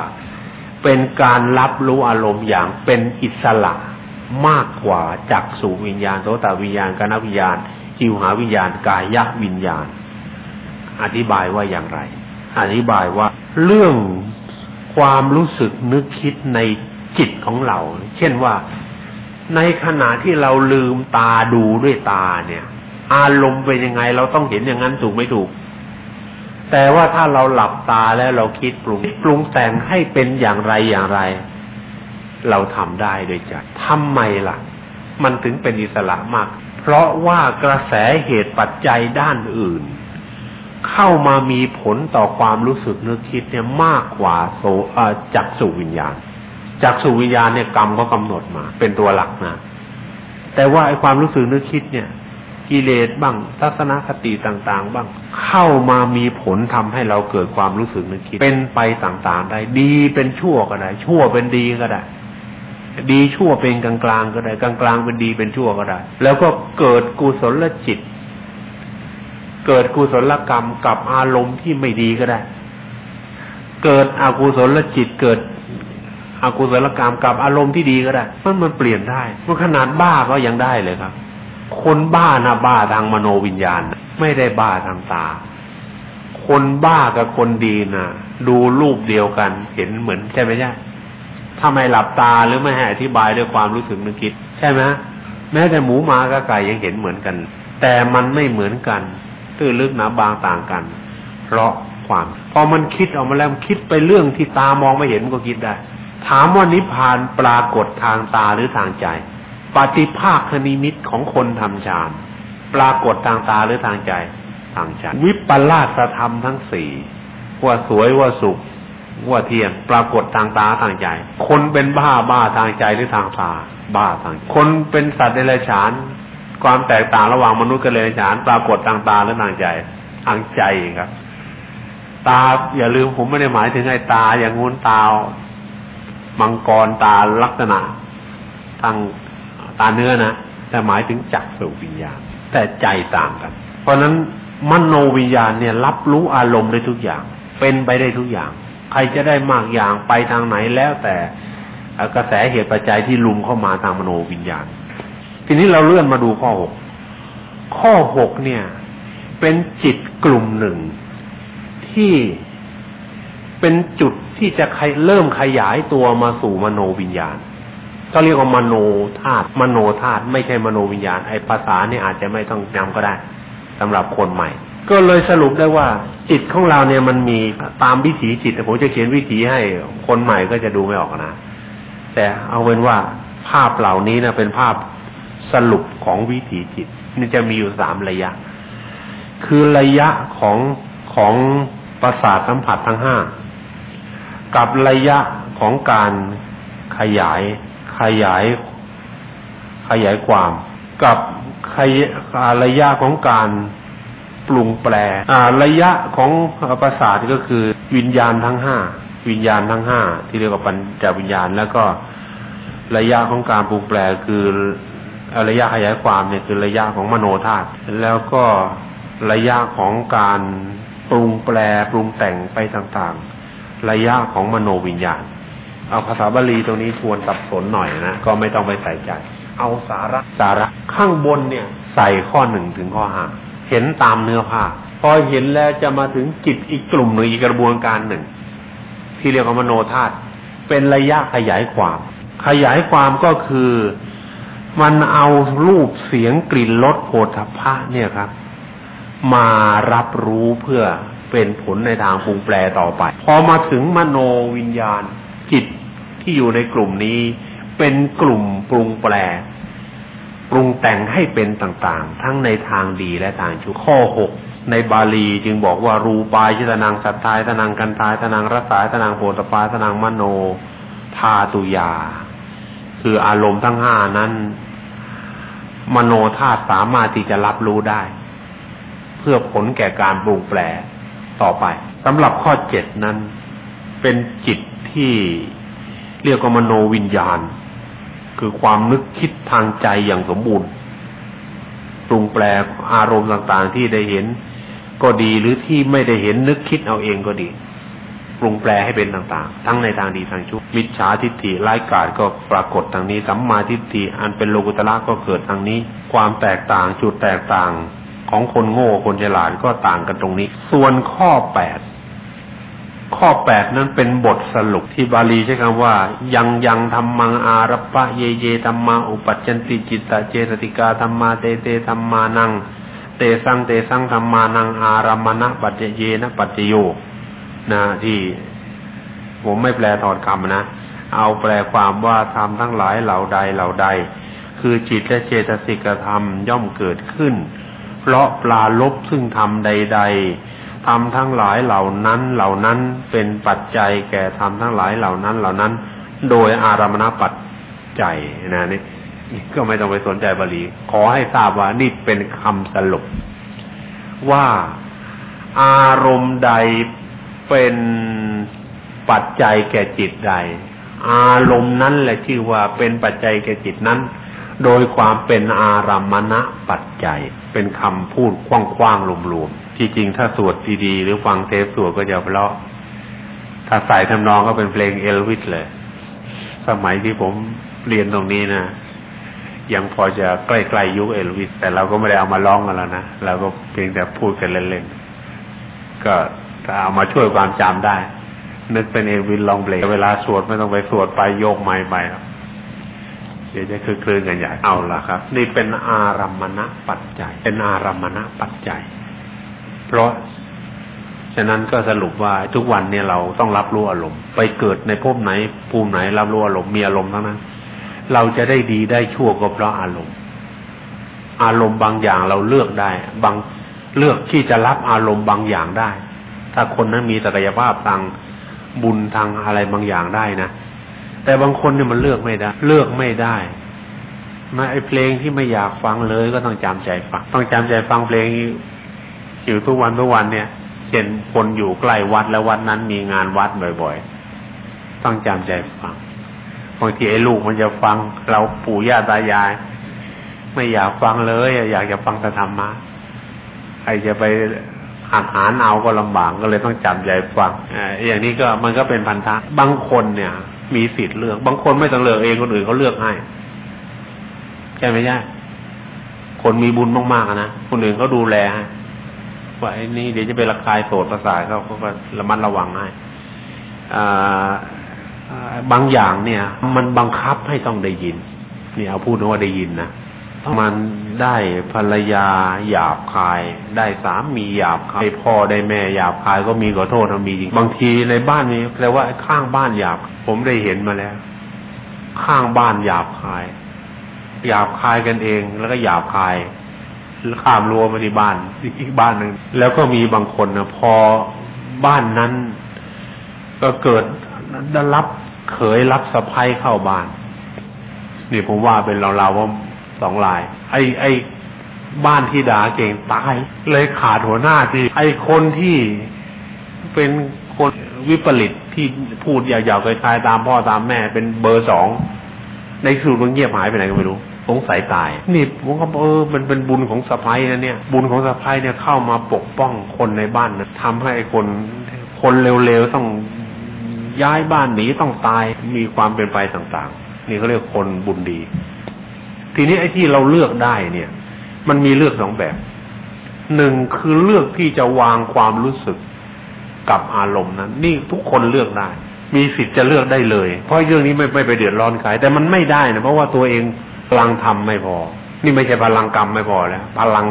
เป็นการรับรู้อารมณ์อย่างเป็นอิสระมากกว่าจักสูวิญญาณโสตวิญญาณกนวิญญาณจิวหาวิญญาณกายวิญญาณ อธิบายว่าอย่างไร อธิบายว่าเรื่องความรู้สึกนึกคิดใน จิตของเรา เช่นว่าในขณะที่เราลืมตาดูด้วยตาเนี่ย อารมณ์เป็นยังไงเราต้องเห็นอย่างนั้นถูกไม่ถูก แต่ว่าถ้าเราหลับตาแล้วเราคิดปรุงปรุงแต่งให้เป็นอย่างไรอย่างไร เราทำได้โดยใจทำไมล่ะ มันถึงเป็นอิสระมาก เพราะว่ากระแสเหตุปัจจัยด้านอื่น เข้ามามีผลต่อความรู้สึกนึกคิดเนี่ยมากกว่าโสจักสุวิญญาณ จากสู่วิญญาณเนี่ยกรรมก็กำหนดมา เป็นตัวหลักนะ แต่ว่าไอ้ความรู้สึกนึกคิดเนี่ย กิเลสบ้างทัศนคติต่างๆ บ้าง เข้ามามีผลทำให้เราเกิดความรู้สึกนึกคิด เป็นไปต่างๆ ได้ ดีเป็นชั่วก็ได้ ชั่วเป็นดีก็ได้ ดีชั่วเป็นกลางๆก็ได้กลางๆเป็นดีเป็นชั่วก็ได้ แล้วก็เกิดกุศลจิต เกิดกุศลกรรมกับอารมณ์ที่ไม่ดีก็ได้ เกิดอกุศลจิตเกิด อกุศลกรรมกับอารมณ์ที่ดีก็ได้มันมันเปลี่ยนได้มันขนาดบ้าก็ยังได้เลยครับ คนบ้านะบ้าทางมโนวิญญาณ ไม่ได้บ้าทางตา คนบ้ากับคนดีนะดูรูปเดียวกัน เห็นเหมือนใช่ไหมใช่ถ้าไม่หลับตาหรือไม่ให้อธิบายด้วยความรู้สึกนึกคิด ใช่ไหมแม้แต่หมูหมากับไก่ยังเห็นเหมือนกัน แต่มันไม่เหมือนกันตื้อลึกหนาบางต่างกัน เพราะความ พอมันคิดออกมาแล้วคิดไปเรื่องที่ตามองไม่เห็นมันก็คิดได้ ถามว่านิพพานปรากฏทางตาหรือทางใจ ปฏิภาคนิมิตของคนทำฌานปรากฏทางตาหรือทางใจ ทางใจวิปลาสธรรมทั้งสี่ว่าสวยว่าสุขว่าเทียนปรากฏทางตาทางใจ คนเป็นบ้าบ้าทางใจหรือทางตาบ้าทางคนเป็นสัตว์เดรัจฉาน ความแตกต่างระหว่างมนุษย์กับเดรัจฉาน ปรากฏทางตาหรือทางใจ ทางใจครับ ตาอย่าลืมผมไม่ได้หมายถึงไอ้ตาอย่างงู้นตา มังกรตาลักษณะ ทางตาเนื้อนะแต่หมายถึงจักสุวิญญาณ แต่ใจต่างกัน เพราะนั้นมโนวิญญาณเนี่ยรับรู้อารมณ์ได้ทุกอย่าง เป็นไปได้ทุกอย่าง ใครจะได้มากอย่างไปทางไหนแล้วแต่กระแสเหตุปัจจัยที่ลุมเข้ามาทางมโนวิญญาณ ทีนี้เราเลื่อนมาดูข้อหกข้อหกเนี่ย เป็นจิตกลุ่มหนึ่งที่เป็นจุด ที่จะเริ่มขยายตัวมาสู่มโนวิญญาณก็เรียกว่ามโนธาตุมโนธาตุไม่ใช่มโนวิญญาณไอ้ภาษาเนี่ยอาจจะไม่ต้องจำก็ได้สำหรับคนใหม่ ก็เลยสรุปได้ว่า จิตของเราเนี่ยมันมีตามวิถีจิตผมจะเขียนวิถีให้คนใหม่ก็จะดูไม่ออกนะ แต่เอาเป็นว่าภาพเหล่านี้นะเป็นภาพสรุปของวิถีจิตนี่จะมีอยู่สามระยะ คือระยะของของประสาทสัมผัสทั้งห้า กับระยะของการขยายขยาย ขยายความ กับขยระยะของการปรุงแปลระยะของประสาทก็คือวิญญาณทั้งห้าวิญญาณทั้งห้าที่เรียกว่าปัญจวิญญาณ แล้วก็ระยะของการปรุงแปลคือระยะขยายความเนี่ยคือระยะของมโนธาตุแล้วก็ระยะของการปรุงแปลปรุงแต่งไปต่างๆ ระยะของมโนวิญญาณ เอาภาษาบาลีตรงนี้ทวนสับสนหน่อยนะ ก็ไม่ต้องไปใส่ใจ เอาสาระสาระข้างบนเนี่ย ใส่ข้อหนึ่งถึงข้อห้าเห็นตามเนื้อผ้าพอเห็นแล้วจะมาถึงจิตอีกกลุ่มหนึ่งอีกกระบวนการหนึ่ง ที่เรียกว่ามโนธาตุเป็นระยะขยายความ ขยายความก็คือมันเอารูปเสียงกลิ่นรสโผฏฐัพพะเนี่ยครับ มารับรู้เพื่อ เป็นผลในทางปรุงแปรต่อไป พอมาถึงมโนวิญญาณ จิตที่อยู่ในกลุ่มนี้ เป็นกลุ่มปรุงแปรปรุงแต่งให้เป็นต่างๆ ทั้งในทางดีและทางชั่วข้อหกในบาลีจึงบอกว่ารูปายชิตนังสัตตายตนังกันตายตนังรัสายตนังโพธปาตนังมโนธาตุยา คืออารมณ์ทั้งห้านั้น มโนธาตุสามารถที่จะรับรู้ได้ เพื่อผลแก่การปรุงแปร ต่อไปสำหรับข้อเจ็ดนั้น เป็นจิตที่เรียกว่ามโนวิญญาณ คือความนึกคิดทางใจอย่างสมบูรณ์ปรุงแปลอารมณ์ต่างๆ ที่ได้เห็นก็ดีหรือที่ไม่ได้เห็นนึกคิดเอาเองก็ดี ปรุงแปลให้เป็นต่างๆ ทั้งในทางดีทางชั่วมิจฉาทิฏฐิไร้กาดก็ปรากฏทางนี้สัมมาทิฏฐิอันเป็นโลกุตละก็เกิดทางนี้ ความแตกต่างจุดแตกต่าง ของคนโง่คนฉลาดก็ต่างกันตรงนี้ ส่วนข้อแปดข้อแปดนั้นเป็นบทสรุปที่บาลีใช้คำว่า ยังยังธรรมังอารัปะเยเยธรรมาอุปัจจันติจิตตเจตติกาธรรมาเตเตธรรมานัง เตสังเตสังธรรมานังอารามณะปัจเจเยนะปัจเจโยนะที่ ผมไม่แปลถอดคำนะ เอาแปลความว่าทำทั้งหลายเหล่าใดเหล่าใด คือจิตและเจตสิกธรรมย่อมเกิดขึ้น เพราะปลาลบซึ่งทำใด ๆทำทั้งหลายเหล่านั้นเหล่านั้นเป็นปัจจัยแก่ทำทั้งหลายเหล่านั้นเหล่านั้น โดยอารมณปัจจัยนะนี่ก็ไม่ต้องไปสนใจบาลี ขอให้ทราบว่านี่เป็นคำสรุป ว่าอารมณ์ใดเป็นปัจจัยแก่จิตใด อารมณ์นั้นแหละชื่อว่าเป็นปัจจัยแก่จิตนั้น โดยความเป็นอารามณะปัจจัย เป็นคำพูดกว้างๆรวมๆที่จริงถ้าสวดดีๆหรือฟังเทปสวดก็จะเพราะถ้าใส่ทำนองก็เป็นเพลงเอลวิสเลย สมัยที่ผมเรียนตรงนี้นะยังพอจะใกล้ๆยุคเอลวิส แต่เราก็ไม่ได้เอามาร้องกันแล้วนะเราก็เพียงแต่พูดกันเล่นๆก็ถ้าเอามาช่วยความจำได้ นึกเป็นเอลวินลองเบลเวลาสวดไม่ต้องไปสวดไปโยกไม้ไป เดี๋ยวจะคือคลื่นกันใหญ่เอาละครับ นี่เป็นอารัมมณปัจจัย เป็นอารัมมณปัจจัย เพราะฉะนั้นก็สรุปว่าทุกวันเนี่ยเราต้องรับรู้อารมณ์ไปเกิดในภพไหนภูมิไหนรับรู้อารมณ์มีอารมณ์ทั้งนั้น เราจะได้ดีได้ชั่วก็เพราะอารมณ์ อารมณ์บางอย่างเราเลือกได้ บางเลือกที่จะรับอารมณ์บางอย่างได้ ถ้าคนนั้นมีศักยภาพทางบุญทางอะไรบางอย่างได้นะ แต่บางคนเนี่ยมันเลือกไม่ได้ เลือกไม่ได้มาไอเพลงที่ไม่อยากฟังเลยก็ต้องจำใจฟัง ต้องจำใจฟังเพลงอยู่ทุกวันทุกวันเนี่ยเช่นคนอยู่ใกล้วัดแล้ววัดนั้นมีงานวัดบ่อยๆ ต้องจำใจฟังบางทีไอ้ลูกมันจะฟัง เราปู่ย่าตายาย ไม่อยากฟังเลย อยากจะฟังธรรมะใครจะไปหัดหานเอาก็ลำบากก็เลยต้องจับใจฟังอย่างนี้ก็มันก็เป็นพันธะบางคนเนี่ย มีสิทธิ์เลือก บางคนไม่ต้องเลือกเองคนอื่นเขาเลือกให้ใช่ไหมใช่คนมีบุญมากๆนะคนอื่นเขาดูแลให้ว่าไอ้นี่เดี๋ยวจะไประคายโสดประสาทเขาก็ระมัดระวังให้บางอย่างเนี่ย มันบังคับให้ต้องได้ยิน นี่เอาพูดว่าได้ยินนะ มันได้ภรรยาหยาบคาย ได้สามีหยาบคายพ่อได้แม่หยาบคายก็มีขอโทษมีจริงบางทีในบ้านนี้แปลว่าข้างบ้านหยาบ ผมได้เห็นมาแล้ว ข้างบ้านหยาบคาย หยาบคายกันเองแล้วก็หยาบคายข้ามรั้วมาที่บ้านอีกบ้านหนึ่งแล้วก็มีบางคนนะพอบ้านนั้น ก็เกิดได้รับเขยรับสะพ้ยเข้าบ้านนี่ผมว่าเป็นเราเราว่า สองลาย ไอ้ไอ้บ้านที่ด่าเก่งตาย เลยขาดหัวหน้าที่ไอ้คนที่เป็นคนวิปริตที่พูดยาวๆคล้ายๆตามพ่อตามแม่เป็นเบอร์สองในสุดมันเงียบหายไปไหนก็ไม่รู้สงสัยตาย นี่ผมก็เออมันเป็นบุญของสะพ้ายนะเนี่ย บุญของสะพ้ายเนี่ยเข้ามาปกป้องคนในบ้านนะทำให้คนคนเร็วๆต้องย้ายบ้านหนีต้องตายมีความเป็นไปต่างๆ นี่เขาเรียกคนบุญดี ทีนี้ไอ้ที่เราเลือกได้เนี่ย มันมีเลือกสองแบบหนึ่งคือเลือกที่จะวางความรู้สึกกับอารมณ์นั้น นี่ทุกคนเลือกได้ มีสิทธิ์จะเลือกได้เลย เพราะเรื่องนี้ไม่ไม่ไปเดือดร้อนใครแต่มันไม่ได้นะเพราะว่าตัวเองพลังธรรมไม่พอ นี่ไม่ใช่พลังกรรมไม่พอแล้วพลัง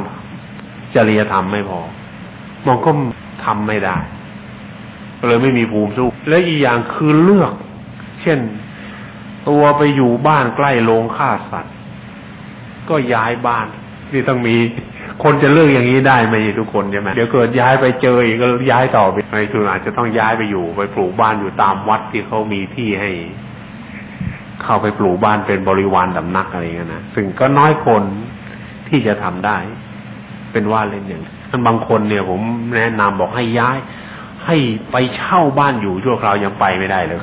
จริยธรรมไม่พอมันก็ทำไม่ได้เลยไม่มีภูมิสู้ และอีกอย่างคือเลือก เช่น ตัวไปอยู่บ้านใกล้โรงฆ่าสัตว์ ก็ย้ายบ้านนี่ต้องมี คนจะเลือกอย่างนี้ได้ไหมทุกคนใช่ไหมเดี๋ยวเกิดย้ายไปเจออีกก็ย้ายต่อไปในคืออาจจะต้องย้ายไปอยู่ ไปปลูกบ้านอยู่ตามวัดที่เขามีที่ให้ เข้าไปปลูกบ้านเป็นบริวารดำนักอะไรเงี้ยนะซึ่งก็น้อยคนที่จะทำได้ เป็นว่าเล่นอย่างท่านบางคนเนี่ย ผมแนะนำบอกให้ย้าย ให้ไปเช่าบ้านอยู่ชั่วคราวยังไปไม่ได้เลย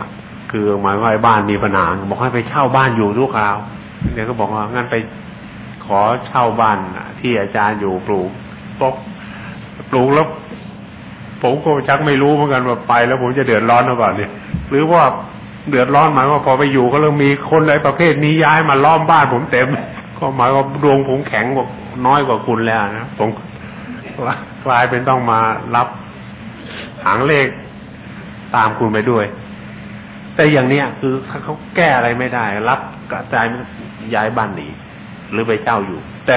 คือหมายว่าบ้านมีปัญหาบอกให้ไปเช่าบ้านอยู่ชั่วคราวเดี๋ยวก็บอกว่างั้นไป ขอเช่าบ้านที่อาจารย์อยู่ปลูกบอกปลูกแล้วผมก็ชักไม่รู้เหมือนกันว่าไป แล้วผมจะเดือดร้อนหรือเปล่าเนี่ยหรือว่าเดือดร้อนหมายว่าพอไปอยู่ก็เริ่มมีคนอะไรประเภทนี้ย้ายมาล้อมบ้านผมเต็ม ก็หมายว่าดวงผมแข็งกว่าน้อยกว่าคุณแล้วนะผมกลายเป็นต้องมารับหางเลขตามคุณไปด้วย แต่อย่างเนี้ยคือเขาแก้อะไรไม่ได้ รับกระจายย้ายบ้านหนี หรือไปเช่าอยู่ แต่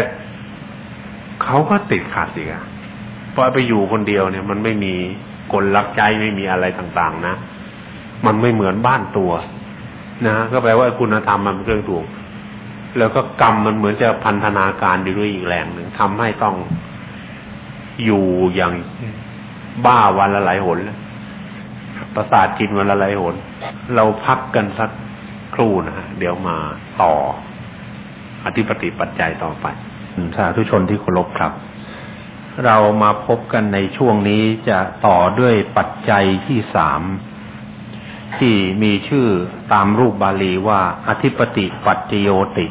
เขาก็ติดขาดสิอะพอไปอยู่คนเดียวเนี่ย มันไม่มีคนรับใจไม่มีอะไรต่างๆ นะ มันไม่เหมือนบ้านตัว นะก็แปลว่าคุณธรรมมันเป็นเรื่องถูก แล้วก็กรรมมันเหมือนจะพันธนาการด้วยอีกแรงหนึ่งทำให้ต้องอยู่อย่างบ้าวันละหลายหนประสาทกินวันละหลายหน เราพักกันสักครู่นะเดี๋ยวมาต่อ อธิปติปัจจัยต่อไป สาธุชนที่เคารพครับ เรามาพบกันในช่วงนี้จะต่อด้วยปัจจัยที่สามที่มีชื่อตามรูปบาลีว่า อธิปติปัจจโยติ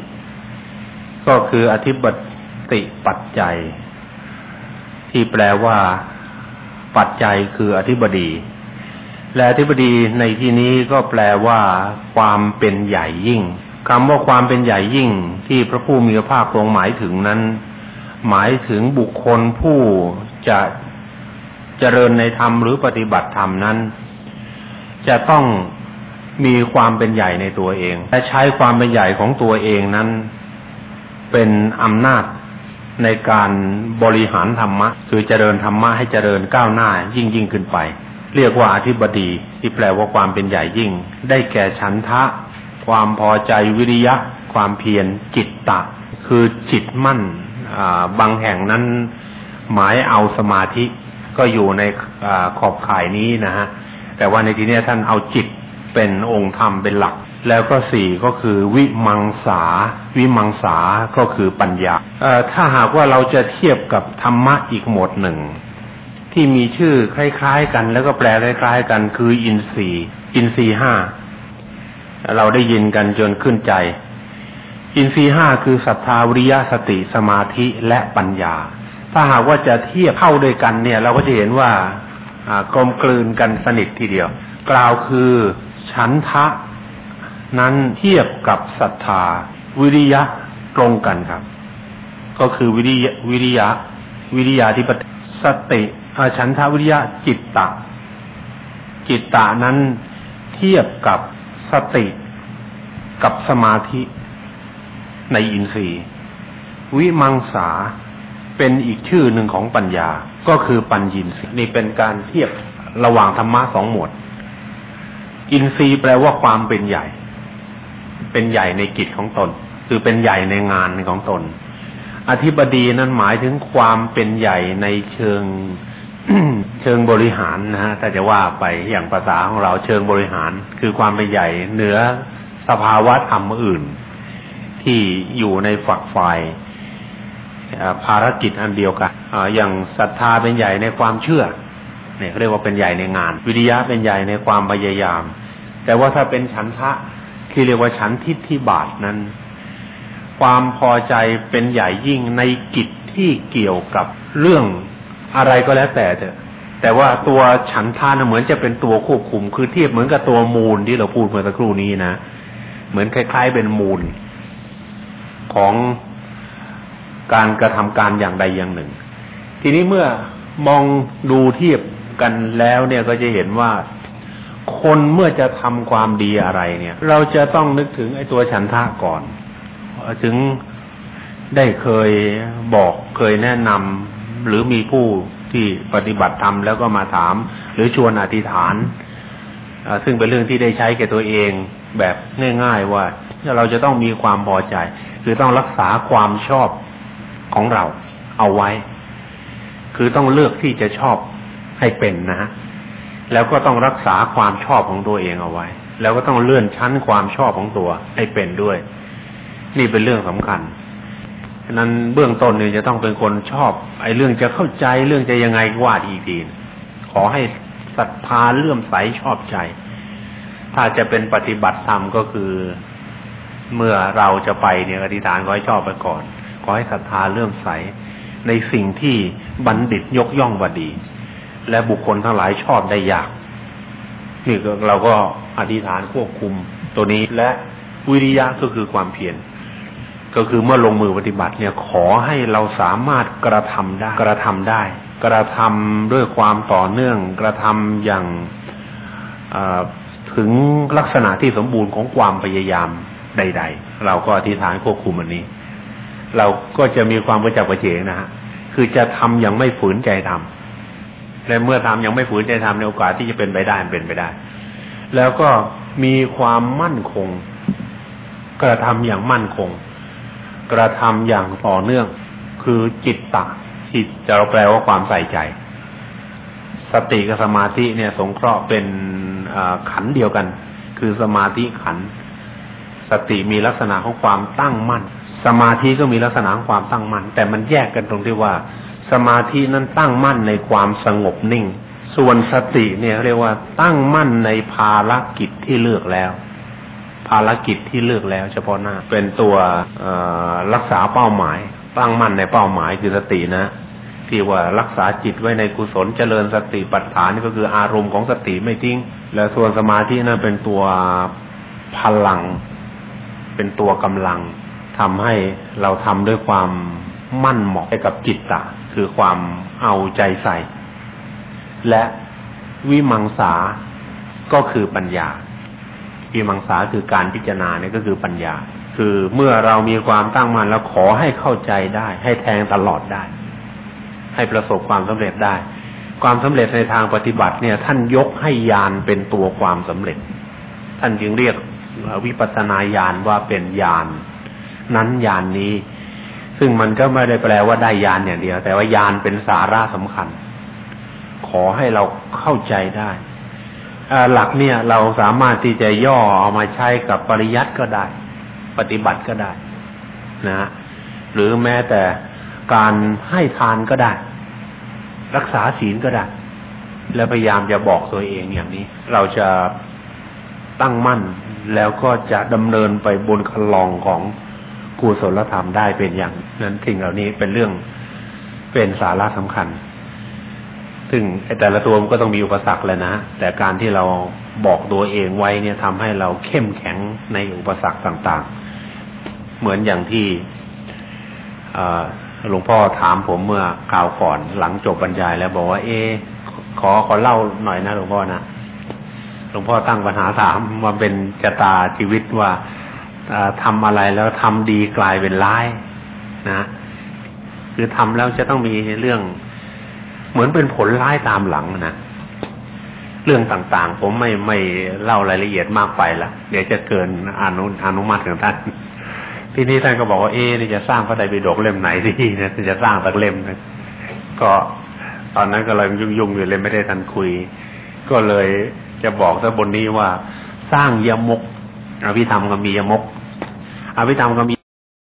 ก็คืออธิปติปัจจัย ที่แปลว่า ปัจจัยคืออธิบดี และอธิบดีในที่นี้ก็แปลว่า ความเป็นใหญ่ยิ่ง คำว่าความเป็นใหญ่ยิ่งที่พระผู้มีพระภาคทรงหมายถึงนั้น หมายถึงบุคคลผู้จะเจริญในธรรมหรือปฏิบัติธรรมนั้น จะต้องมีความเป็นใหญ่ในตัวเอง และใช้ความเป็นใหญ่ของตัวเองนั้น เป็นอำนาจในการบริหารธรรมะ คือเจริญธรรมะให้เจริญก้าวหน้ายิ่งยิ่งขึ้นไป เรียกว่าอธิบดีที่แปลว่าความเป็นใหญ่ยิ่ง ได้แก่ฉันทะ ความพอใจวิริยะ ความเพียรจิตตะ คือจิตมั่นบางแห่งนั้นหมายเอาสมาธิก็อยู่ในอขอบข่ายนี้นะฮะแต่ว่าในที่นี้ท่านเอาจิตเป็นองค์ธรรมเป็นหลัก แล้วก็สี่ก็คือวิมังสา วิมังสาก็คือปัญญาถ้าหากว่าเราจะเทียบกับธรรมะอีกหมวดหนึ่ง ที่มีชื่อคล้าย ๆ กัน แล้วก็แปลคล้าย ๆ กันคืออินทรีย์อินทรีย์ห้า เราได้ยินกันจนขึ้นใจ อินทรีห้าคือศรัทธาวิริยะสติสมาธิและปัญญา ถ้าหากว่าจะเทียบเข้าด้วยกันเนี่ย เราก็จะเห็นว่ากลมกลืนกันสนิททีเดียว กล่าวคือฉันทะ นั้นเทียบกับศรัทธา วิริยะตรงกันครับ ก็คือวิริยะวิริยะ วิริยะที่ปสติฉันทาวิริยะจิตตะ จิตตะนั้นเทียบกับ สติกับสมาธิในอินทรีย์ วิมังสาเป็นอีกชื่อหนึ่งของปัญญา ก็คือปัญญินนี่เป็นการเทียบระหว่างธรรมะสองหมวด อินทรีย์แปลว่าความเป็นใหญ่ เป็นใหญ่ในกิจของตน คือเป็นใหญ่ในงานของตน อธิบดีนั้นหมายถึงความเป็นใหญ่ในเชิง เชิงบริหารนะฮะถ้าจะว่าไปอย่างภาษาของเราเชิงบริหาร คือความเป็นใหญ่เหนือสภาวะธรรมอื่น ที่อยู่ในฝักฝ่ายภารกิจอันเดียวกันอย่างศรัทธาเป็นใหญ่ในความเชื่อ เนี่ยเรียกว่าเป็นใหญ่ในงาน วิริยะเป็นใหญ่ในความพยายาม แต่ว่าถ้าเป็นฉันทะที่เรียกว่าฉันทิฏฐิบาทนั้น ความพอใจเป็นใหญ่ยิ่งในกิจที่เกี่ยวกับเรื่อง อะไรก็แล้วแต่เถอะแต่ว่าตัวฉันทานเหมือนจะเป็นตัวควบคุม คือเทียบเหมือนกับตัวมูลที่เราพูดเมื่อสักครู่นี้นะเหมือนคล้าย ๆ เป็นมูล ของการกระทำการอย่างใดอย่างหนึ่ง ทีนี้เมื่อมองดูเทียบกันแล้วเนี่ยก็จะเห็นว่าคนเมื่อจะทำความดีอะไรเนี่ย เราจะต้องนึกถึงไอ้ตัวฉันทะก่อน ถึงได้เคยบอกเคยแนะนำ หรือมีผู้ที่ปฏิบัติธรรมแล้วก็มาถาม หรือชวนอธิษฐานซึ่งเป็นเรื่องที่ได้ใช้แก่ตัวเองแบบง่ายๆว่าเราจะต้องมีความพอใจ คือต้องรักษาความชอบของเราเอาไว้ คือต้องเลือกที่จะชอบให้เป็นนะฮะแล้วก็ต้องรักษาความชอบของตัวเองเอาไว้ แล้วก็ต้องเลื่อนชั้นความชอบของตัวให้เป็นด้วย นี่เป็นเรื่องสำคัญ ฉะนั้นเบื้องต้นเนี่ยจะต้องเป็นคนชอบ ไอ้เรื่องจะเข้าใจเรื่องจะยังไงว่าอีกทีขอให้ศรัทธาเลื่อมใสชอบใจ ถ้าจะเป็นปฏิบัติธรรมก็คือ เมื่อเราจะไปเนี่ยอธิษฐานขอให้ชอบไปก่อน ขอให้ศรัทธาเลื่อมใส ในสิ่งที่บัณฑิตยกย่องว่าดี และบุคคลทั้งหลายชอบได้ยากนี่เราก็อธิษฐานควบคุมตัวนี้และวิริยะก็คือความเพียร ก็คือเมื่อลงมือปฏิบัติเนี่ยขอให้เราสามารถกระทำได้กระทำได้ กระทำด้วยความต่อเนื่องกระทำอย่างถึงลักษณะที่สมบูรณ์ของความพยายามใด ๆ เราก็อธิษฐานควบคุมอันนี้ เราก็จะมีความกระจับกระเฉงนะฮะคือจะทำอย่างไม่ฝืนใจทำและเมื่อทำอย่างไม่ฝืนใจทำในโอกาสที่จะเป็นไปได้เป็นไปได้ แล้วก็มีความมั่นคง กระทำอย่างมั่นคง กระทำอย่างต่อเนื่อง คือจิตตะจิตจะเราแปลว่าความใส่ใจ สติกับสมาธิเนี่ย สงเคราะห์เป็นขันเดียวกัน คือสมาธิขัน สติมีลักษณะของความตั้งมั่น สมาธิก็มีลักษณะของความตั้งมั่น แต่มันแยกกันตรงที่ว่า สมาธินั้นตั้งมั่นในความสงบนิ่ง ส่วนสติเนี่ยเรียกว่าตั้งมั่นในภารกิจที่เลือกแล้ว ภารกิจที่เลือกแล้ว เฉพาะหน้า เป็นตัวรักษาเป้าหมาย ตั้งมั่นในเป้าหมายคือสตินะ ที่ว่ารักษาจิตไว้ในกุศลเจริญสติปัฏฐานนี่ก็คืออารมณ์ของสติไม่ทิ้ง และส่วนสมาธินั้นเป็นตัวพลัง เป็นตัวกำลังทำให้เราทำด้วยความมั่นเหมาะกับจิตตะ คือความเอาใจใส่ และวิมังสาก็คือปัญญา วิมังสาคือการพิจารณาเนี่ยก็คือปัญญา คือเมื่อเรามีความตั้งมั่นแล้วขอให้เข้าใจได้ ให้แทงตลอดได้ ให้ประสบความสำเร็จได้ ความสำเร็จในทางปฏิบัติเนี่ย ท่านยกให้ยานเป็นตัวความสำเร็จ ท่านจึงเรียกวิปัสสนาญาณว่าเป็นญาณนั้นญาณนนี้ ซึ่งมันก็ไม่ได้แปลว่าได้ญาณอย่างเดียว แต่ว่าญาณเป็นสาระสำคัญ ขอให้เราเข้าใจได้ หลักเนี่ยเราสามารถที่จะย่อเอามาใช้กับปริยัติก็ได้ ปฏิบัติก็ได้ นะหรือแม้แต่การให้ทานก็ได้ รักษาศีลก็ได้ และพยายามจะบอกตัวเองอย่างนี้ เราจะตั้งมั่นแล้วก็จะดำเนินไปบนคลองของกุศลธรรมได้เป็นอย่าง นั้นสิ่งเหล่านี้เป็นเรื่องเป็นสาระสำคัญ ซึ่งแต่ละตัวมันก็ต้องมีอุปสรรคแล้วนะ แต่การที่เราบอกตัวเองไว้เนี่ยทำให้เราเข้มแข็งในอุปสรรคต่างๆ เหมือนอย่างที่หลวงพ่อถามผมเมื่อคราวก่อนหลังจบบรรยายแล้วบอกว่า เอขอขอเล่าหน่อยนะหลวงพ่อนะหลวงพ่อตั้งปัญหาถามมาเป็นจตาชีวิตว่าทำอะไรแล้วทำดีกลายเป็นร้ายนะ คือทำแล้วจะต้องมีเรื่อง เหมือนเป็นผลร้ายตามหลังนะเรื่องต่างๆ ผมไม่ไม่เล่ารายละเอียดมากไปละเดี๋ยวจะเกินอนุอนุมัติของท่านที่นี้ท่านก็บอกว่าเอ๊นี่จะสร้างพระไตรปิฎกเล่มไหนดีนะจะสร้างสักเล่มนะก็ตอนนั้นก็เลยยุ่งๆอยู่เลยไม่ได้ทันคุย ก็เลยจะบอกซะบนนี้ว่า สร้างยมกอภิธรรมก็มียมกอภิธรรมก็มี